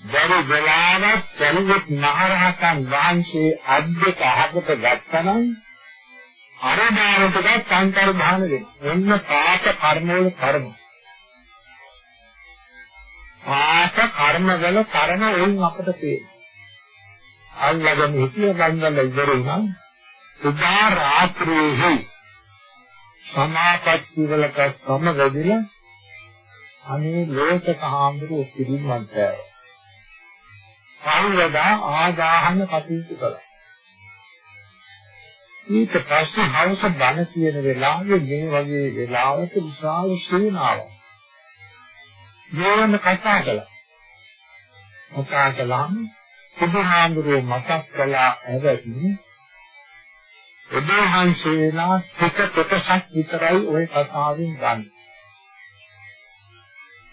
දරු වෙලාවක් සරුවත් මහරහතන් වහන්සේ අද්දක අහකට ගත්තනම් අරදානකට සංකර භාන වෙනවා. එන්න පාප කර්මවල කර්ම. පාප කර්මවල කර්ම වලින් අපට තියෙනවා. අල්ලගෙන හිතිය ගංගල ඉවර වුණා. උදා රාත්‍රියේ සමාපatti වලක සමගදිලා අනේ ලෝක කාමරු පිළිමන්තය. පරිවදා ආදාහන කටයුතු කළා. ඊට පස්සේ හවස බණ කියන වෙලාවේ මේ වගේ වෙලාවක විශාල සේනාවක් යෝන කතා කළා. කතා කළාම බුදුහාමුදුරුවෝ මතක් කළා ඇවැත්නි උදාහන්සේලා ටික කොටසක් විතරයි ওই කතාවෙන් ගන්න.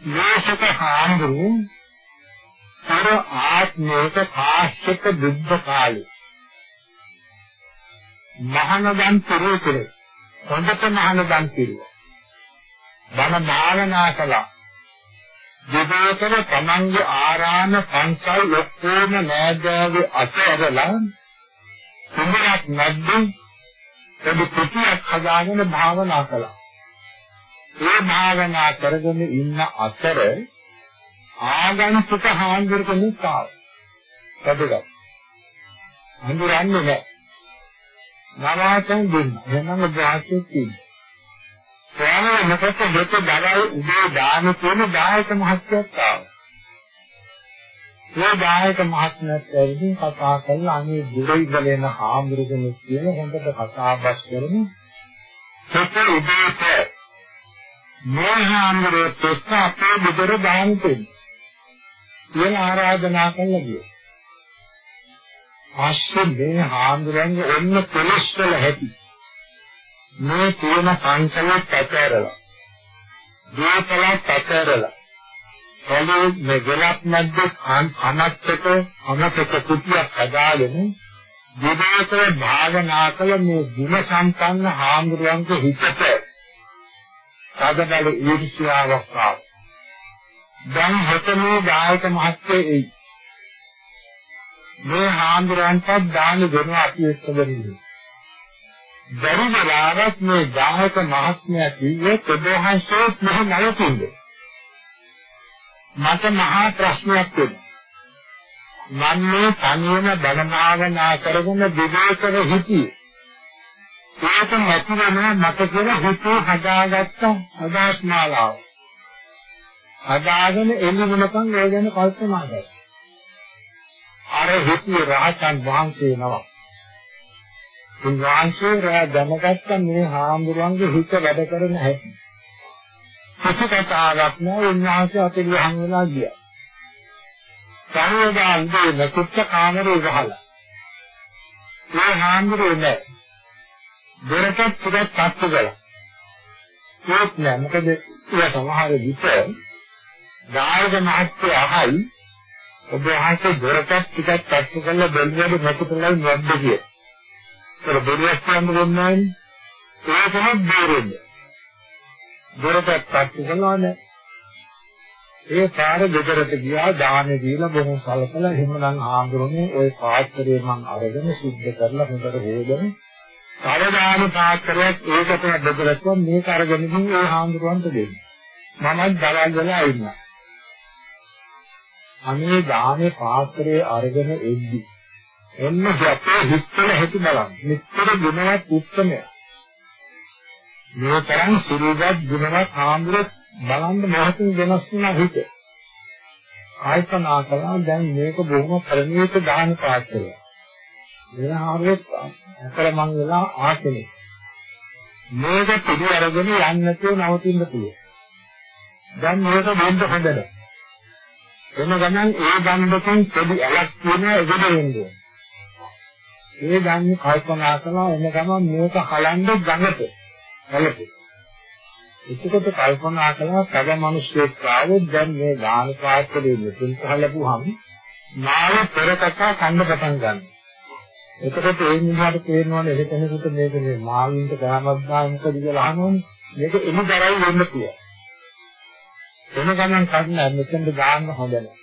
යාසක හාමුදුරුවෝ තර ආත්මයක කාශ්‍යප බුද්ධ කාලේ මහානදන් පෙරේතර හොඳට මහානදන් පිළිව බණ භාවනා කළා. දෙවියතර තමන්ගේ ආරාම පන්සල් ඔක්කොම නෑදෑගේ අතහැරලා සම්මයක් නැද්ද? එදි ප්‍රතියක් හදාගෙන භාවනා කළා. ඒ භාවනා කරගෙන ඉන්න අතර ආගන්තුක හාන්දුර කෙනෙක් ආවා. වැඩගත්. හඳුරන්නේ නැහැ. නවාතෙන් දුන්න. එහෙනම් ගාස්ෙත් තියෙනවා. ස්වාමීන් වහන්සේ මෙතන දලයි උදේ දාන කියන දායක මහත්යත් ආවා. ඒ දායක මහත්මයාත් ඇවිදින් කතා කරලා අනේ දුරයි ගලේන හාමුදුරුවෝ කියන හොඳට කතා බස් කරමු. සතර උදේට මේ හාමුදුරුවෝ ප්‍රශ්න අපේ බුදුර දාන දෙන්න. කියන ආරාධනා කළා ගියා. පස්සේ මේ හාමුදුරන්ගේ ඔන්න පොලිස් වල හැටි. මේ තියෙන සංසලත් පැතරලා. දීපලත් පැතරලා. එළේ මෙගලක් නැද්ද අනත්තක අනත්තක කුටියක් හදාගෙන විදේශේ භාවනා කළ මේ ಗುಣ සම්පන්න හාමුදුරන්ගේ හිතට සාදබල ඊර්ෂ්‍යාවක් ආවා. දැන් හෙතමේ දායක මහත්තයෙ එයි. මේ හාමුදුරන්ට දාන දෙනවා අපි එක්කගෙන. බැරි වෙලාවක් මේ දායක මහත්මයා කිව්වේ ප්‍රදෝහංශෝත් මහ නලතුන්ද. මට මහා ප්‍රශ්නයක් තියෙනවා. මම මේ තනියම බණ භාවනා කරගෙන දෙදේකව හිටියේ. ඒක නැති වෙනවා මට කියලා හිතේ හදාගත්ත අදාස් මාලාව. හදාගෙන එළි වෙනකන් ඒ ගැන කල්පනා කරා. අර හිතිය රහතන් වහන්සේ නම. උන්වහන්සේ රා දැනගත්ත මේ හාමුදුරන්ගේ හිත වැඩ කරන හැටි. පසුකතාවක් නෑ උන්වහන්සේ අපේ ගහන් වෙලා ගියා. සංයෝගා ඉඳලා කුච්ච කාමරේ ගහලා. මේ හාමුදුරුවෝ නෑ. දෙරට පුරත් පත්තු ගලා. ඒත් නෑ මොකද ඒ සමහර විට දායක මහත්ය අහයි ඔබ වහන්සේ දොරටත් ටිකක් පත්තු කරලා බැලුවද නැති කරලා නැද්ද කිය. ඒක බොරුවක් කියන්න ඕනේ ඒ තමයි බේරෙන්නේ. දොරටත් පත්තු කළා නෑ. ඒ පාර දෙතරට ගියා දානෙ දීලා බොහොම සලකලා එහෙමනම් ආඳුරනේ ওই පාත්‍රය මං අරගෙන සුද්ධ කරලා හොඳට හොදගෙන කවදාම පාත්‍රයක් ඒකට බෙදලා මේක අරගෙන ගිහින් ඒ ආඳුරන්ට දෙන්න. මමත් දවල් වෙලා ඉන්නවා. අනේ දානේ පාත්‍රයේ අරගෙන එද්දි එන්න අපේ හිතවල හැටි බලන්න. මෙච්චර ගුණවත් උත්තරය. මේ තරම් සිරුගත් ගුණවත් ආම්බුරත් බලන්න මොහොතින් වෙනස් වුණා හිත. ආයතනා කළා දැන් මේක බොහොම පරිණිත දාන පාත්‍රය. වෙන ආරෙත් අතර මං වෙලා ආසනේ. මේක පිළි අරගෙන යන්න නැතුව නවතින්න පුළුවන්. දැන් මේක බොන්න හොඳ නැහැ. එන ගමන් ඒ බන්ධකෙන් පොඩි ඇලක් තියෙනවා එගොඩ වෙන්නේ. ඒ ගන්නේ කල්පනා කරනවා එන ගමන් මේක හලන්න ගඟට. හලපු. එතකොට කල්පනා කරනවා තව මිනිස්සෙක් ආවොත් දැන් මේ දාන පාත්‍රයේ මෙතෙන් හලපුවාම මාව පෙරකතා කන්න පටන් ගන්නවා. එතකොට ඒ මිනිහට තේරෙනවනේ එහෙ කෙනෙකුට මේක මේ මාළින්ට ගාමක් දාන්න මොකද කියලා අහනවනේ. මේක එමු දරයි වෙන්න පුළුවන්. එන ගමන් කන්න මෙතෙන්ද දාන්න හොඳ නැහැ.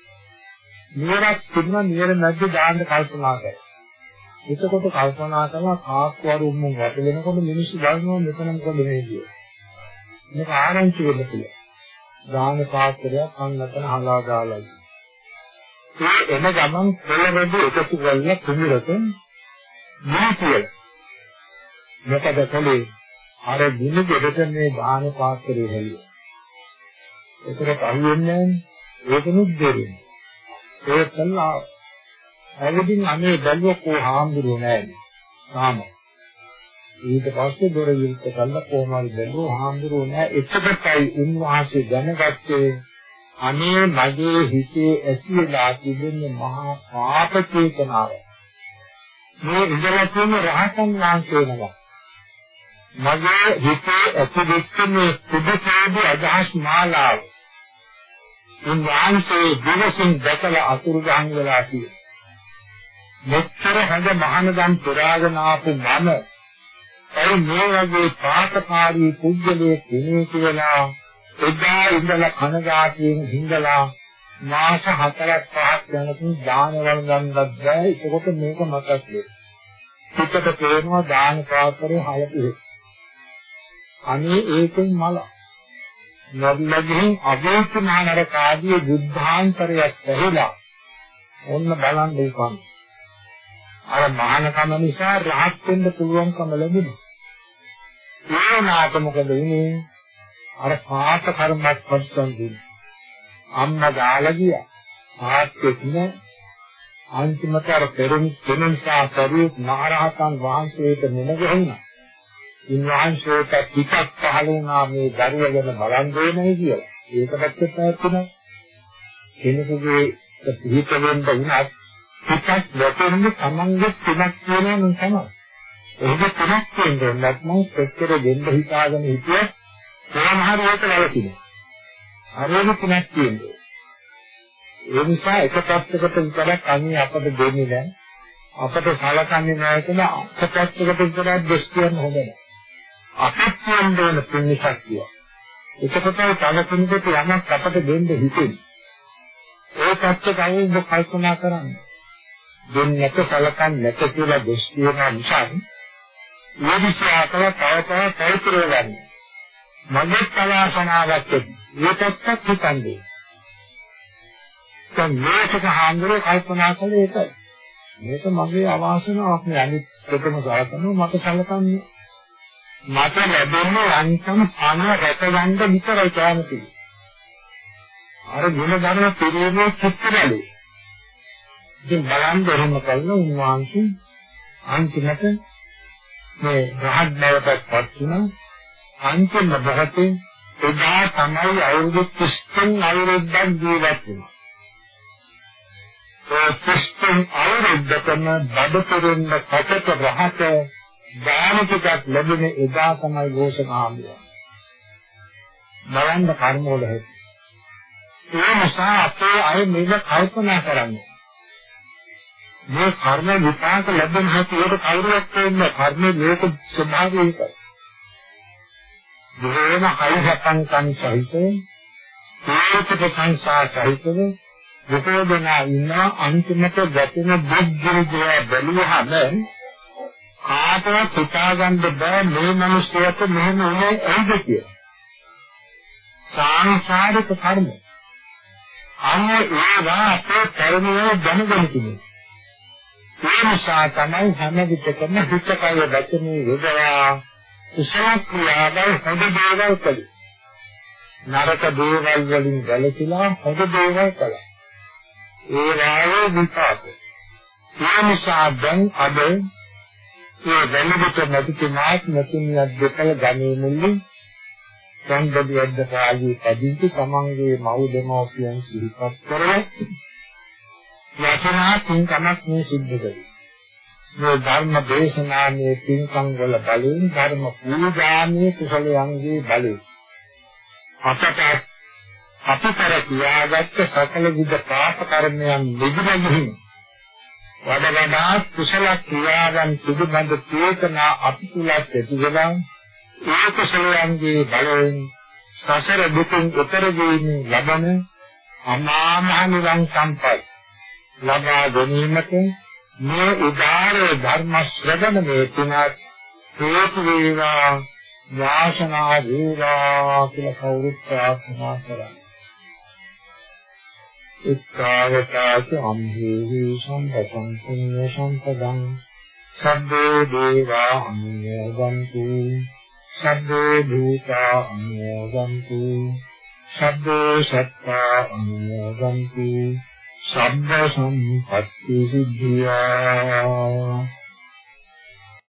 නියරක් තිබුණා නියර නැද්ද දාන්න කල්පනා කරා. එතකොට කල්පනා කරලා කාක්ක වරුම් වට වෙනකොට මිනිස්සු බලනවා මෙතන මොකද මේ කියන්නේ. මේක ආරංචි වෙන්න පුළුවන්. දාන පාත්‍රයක් අන්නතන හලා දාලා. ඒ එන ගමන් පොළවැඩි එකතු කරලා කුමිරකින් මා කියලා. මොකද කලේ අර දින දෙකට මේ දාන පාත්‍රය හැලිය. ඒකට අහුවෙන්නේ ඒකනුත් දෙන්නේ. ඒ කළා ඇවිදින් අනේ බැලුවා කෝ හාමුදුරුවෝ නෑනේ. තාම. ඊට පස්සේ දොර විල්ක කළා කොහොමද බැලුවා හාමුදුරුවෝ නෑ. එතකොටයි උන්වහන්සේ දැනගත්තේ අනේ මගේ හිතේ ඇතිලා තිබෙන මහා පාප චේතනාව. මේ ඉඳලා තියෙන රහතන් වහන්සේ නම. මගේ හිතේ ඇතිවෙච්ච මේ සුභසාදු අදහස් මාලාව. උන්වහන්සේ දිවසින් දැකලා අතුරුදහන් වෙලා තියෙනවා. මෙච්චර හඳ මහානදම් පුරාගෙන ආපු මම ඒ මේ වගේ පාතකාරී පුද්ගලයෙක් වෙන්නේ කියලා එදා ඉඳලා කනගාටුවෙන් හිඳලා මාස 4ක් 5ක් යනතුන් දානවල ගන්නත් බෑ ඒකකොට මේක මතක් වෙයි. පිටට පේනවා දාන පාත්‍රේ හයපිරේ. අනේ ඒකෙන් මල නබිලගෙන් අවේතනානර කාදී බුද්ධාන්තරයක් ඇහිලා ඔන්න බලන්න ඒකන්. අර මහානකම නිසා රහත් වෙන්න පුළුවන්කම ලැබුණා. ඒනාට මොකද වෙන්නේ? අර පාත කර්මයක් පස්සන් දුන්නා. අම්මා දාලා ගියා. ආත්මෙත් නෑ. අන්තිමට අර පෙරම් කෙනසා කරුත් මහරහතන් වහන්සේට මෙන්න ගහුණා. ඉන්වහන්සේට පිටක් පහළ වුණා මේ දරුව ගැන බලන් දෙන්නේ කියලා. ඒක පැත්තට පැත්තන කෙනෙකුගේ පිහිට වෙන්න උනත් පිටක් වැටෙන්නේ තමන්ගේ තුනක් කියනවා නම් තමයි. ඒක තුනක් කියන්නේ නැත්නම් සෙච්චර දෙන්න හිතාගෙන හිටිය සමහරවට වැළකිනවා. හරියට තුනක් කියන්නේ. ඒ නිසා එක පැත්තකට විතරක් අන්නේ අපට දෙන්නේ නැහැ. අපට සලකන්නේ නැහැ කියලා අප පැත්තකට විතරක් දොස් කියන්න හොඳ නැහැ. අපත් කියන්න ඕන පුණ්‍ය ශක්තිය. එතකොට තව කෙනෙකුට යමක් අපට දෙන්න හිතෙන්නේ. ඒ පැත්තට අයින් කල්පනා කරන්නේ. දෙන්නේ නැත සලකන්නේ නැත කියලා දොස් කියන නිසා මේ විශ්වාසව තව තව පවිත්‍ර වෙනවා. මගේ කලාසනාවක් මේ පැත්තක් හිතන්නේ. දැන් මේක හාමුදුරුවෝ කල්පනා කළේ ඒකයි. මේක මගේ අවාසනාවක් නේ අනිත් එකම සලකනවා මට සලකන්නේ. මට ලැබෙන්නේ අන්තිම පණ රැකගන්න විතරයි කැමති. අර ගුණ ධර්ම පිළිවෙල චිත්තවලේ ඉතින් බලන් දෙන්න කලින් උන්වහන්සේ අන්තිමට මේ රහත් බවටපත් වුණා අන්තිම භවතේ එදා තමයි අවුරුදු 30 අවුරුද්දක් ජීවත් වුණා. ඒ 30 අවුරුද්දකම බඩතරින්න සතත රහත දානකයක් ලැබෙන එදා තමයි ഘോഷකාමිය. බලන්න කර්ම වල හැටි. ඒ නිසා අපේ අය මේක කල්පනා කරන්නේ මේ කර්ම විපාක ලැබෙන හැටි ඒක කවුරුවත් කියන්නේ කර්ම මේක ස්වභාවය ඒකයි. බොහෝම හයි සපන්කම් සහිතව ඒකක සංසාර සහිතව බොහෝ දෙනා ඉන්න අන්තිමට ගැටෙන බුද්ධිය බැලුවහම කාටවත් හිතාගන්න බෑ මේ මිනිස්සුන්ට මෙහෙම උනේ ඇයිද කියලා. සාංශාරික කර්ම. අන්න ඒවා අපේ කර්මවල දැනගන්න තියෙනවා. ඒ නිසා තමයි හැම විටකම හිතකය වචනේ යොදවා කුසල ක්‍රියාවල් හොඳ දේවල් කළේ. නරක දේවල් වලින් වැළකීලා හොඳ දේවල් කළා. ඒ වායේ විපාක. ඒ නිසා දැන් අද ඒ වැළඳට නැති කෙනාක් නැතිනියක් දෙකල ගමේ මුල්ලේ සම්බදි යද්ද කාලී පදින්ති තමන්ගේ මව් දෙමව්පියන් සිහිපත් කරලා වචනා තුන්කමක් මේ සිද්ධ කරේ. මේ ධර්ම දේශනාමේ පින්කම් වල බලයෙන් ධර්ම පූජාමේ කුසලයන්ගේ බලයෙන් අපට අපතර කියාගත්ත සකල විද පාප කර්මයන් නිදිමගින් වඩ වඩා කුසල ක්‍රියාවන් පිළිබඳ චේතනා අපි තුල ඇතිවෙනවා ඒ කුසලයන්ගේ බලයෙන් සසර දුකින් උතර වීමේ ලබන අමා මහ නිවන් සම්පත් ලබා ගැනීමට මේ උදාර ධර්ම ශ්‍රවණයේ තුනත් හේතු වේවා වාසනා වේවා කියලා කවුරුත් ප්‍රාර්ථනා කරා. එක්කාවතාච අම්හෙහි සම්පතං පුඤ්ඤ සම්පදං. සබ්බේ දේවා අනුමෝදන්තු සබ්බේ භූතා අනුමෝදන්තු සබ්බේ සත්තා අනුමෝදන්තු සබ්බ සම්පත්ති සිද්ධියා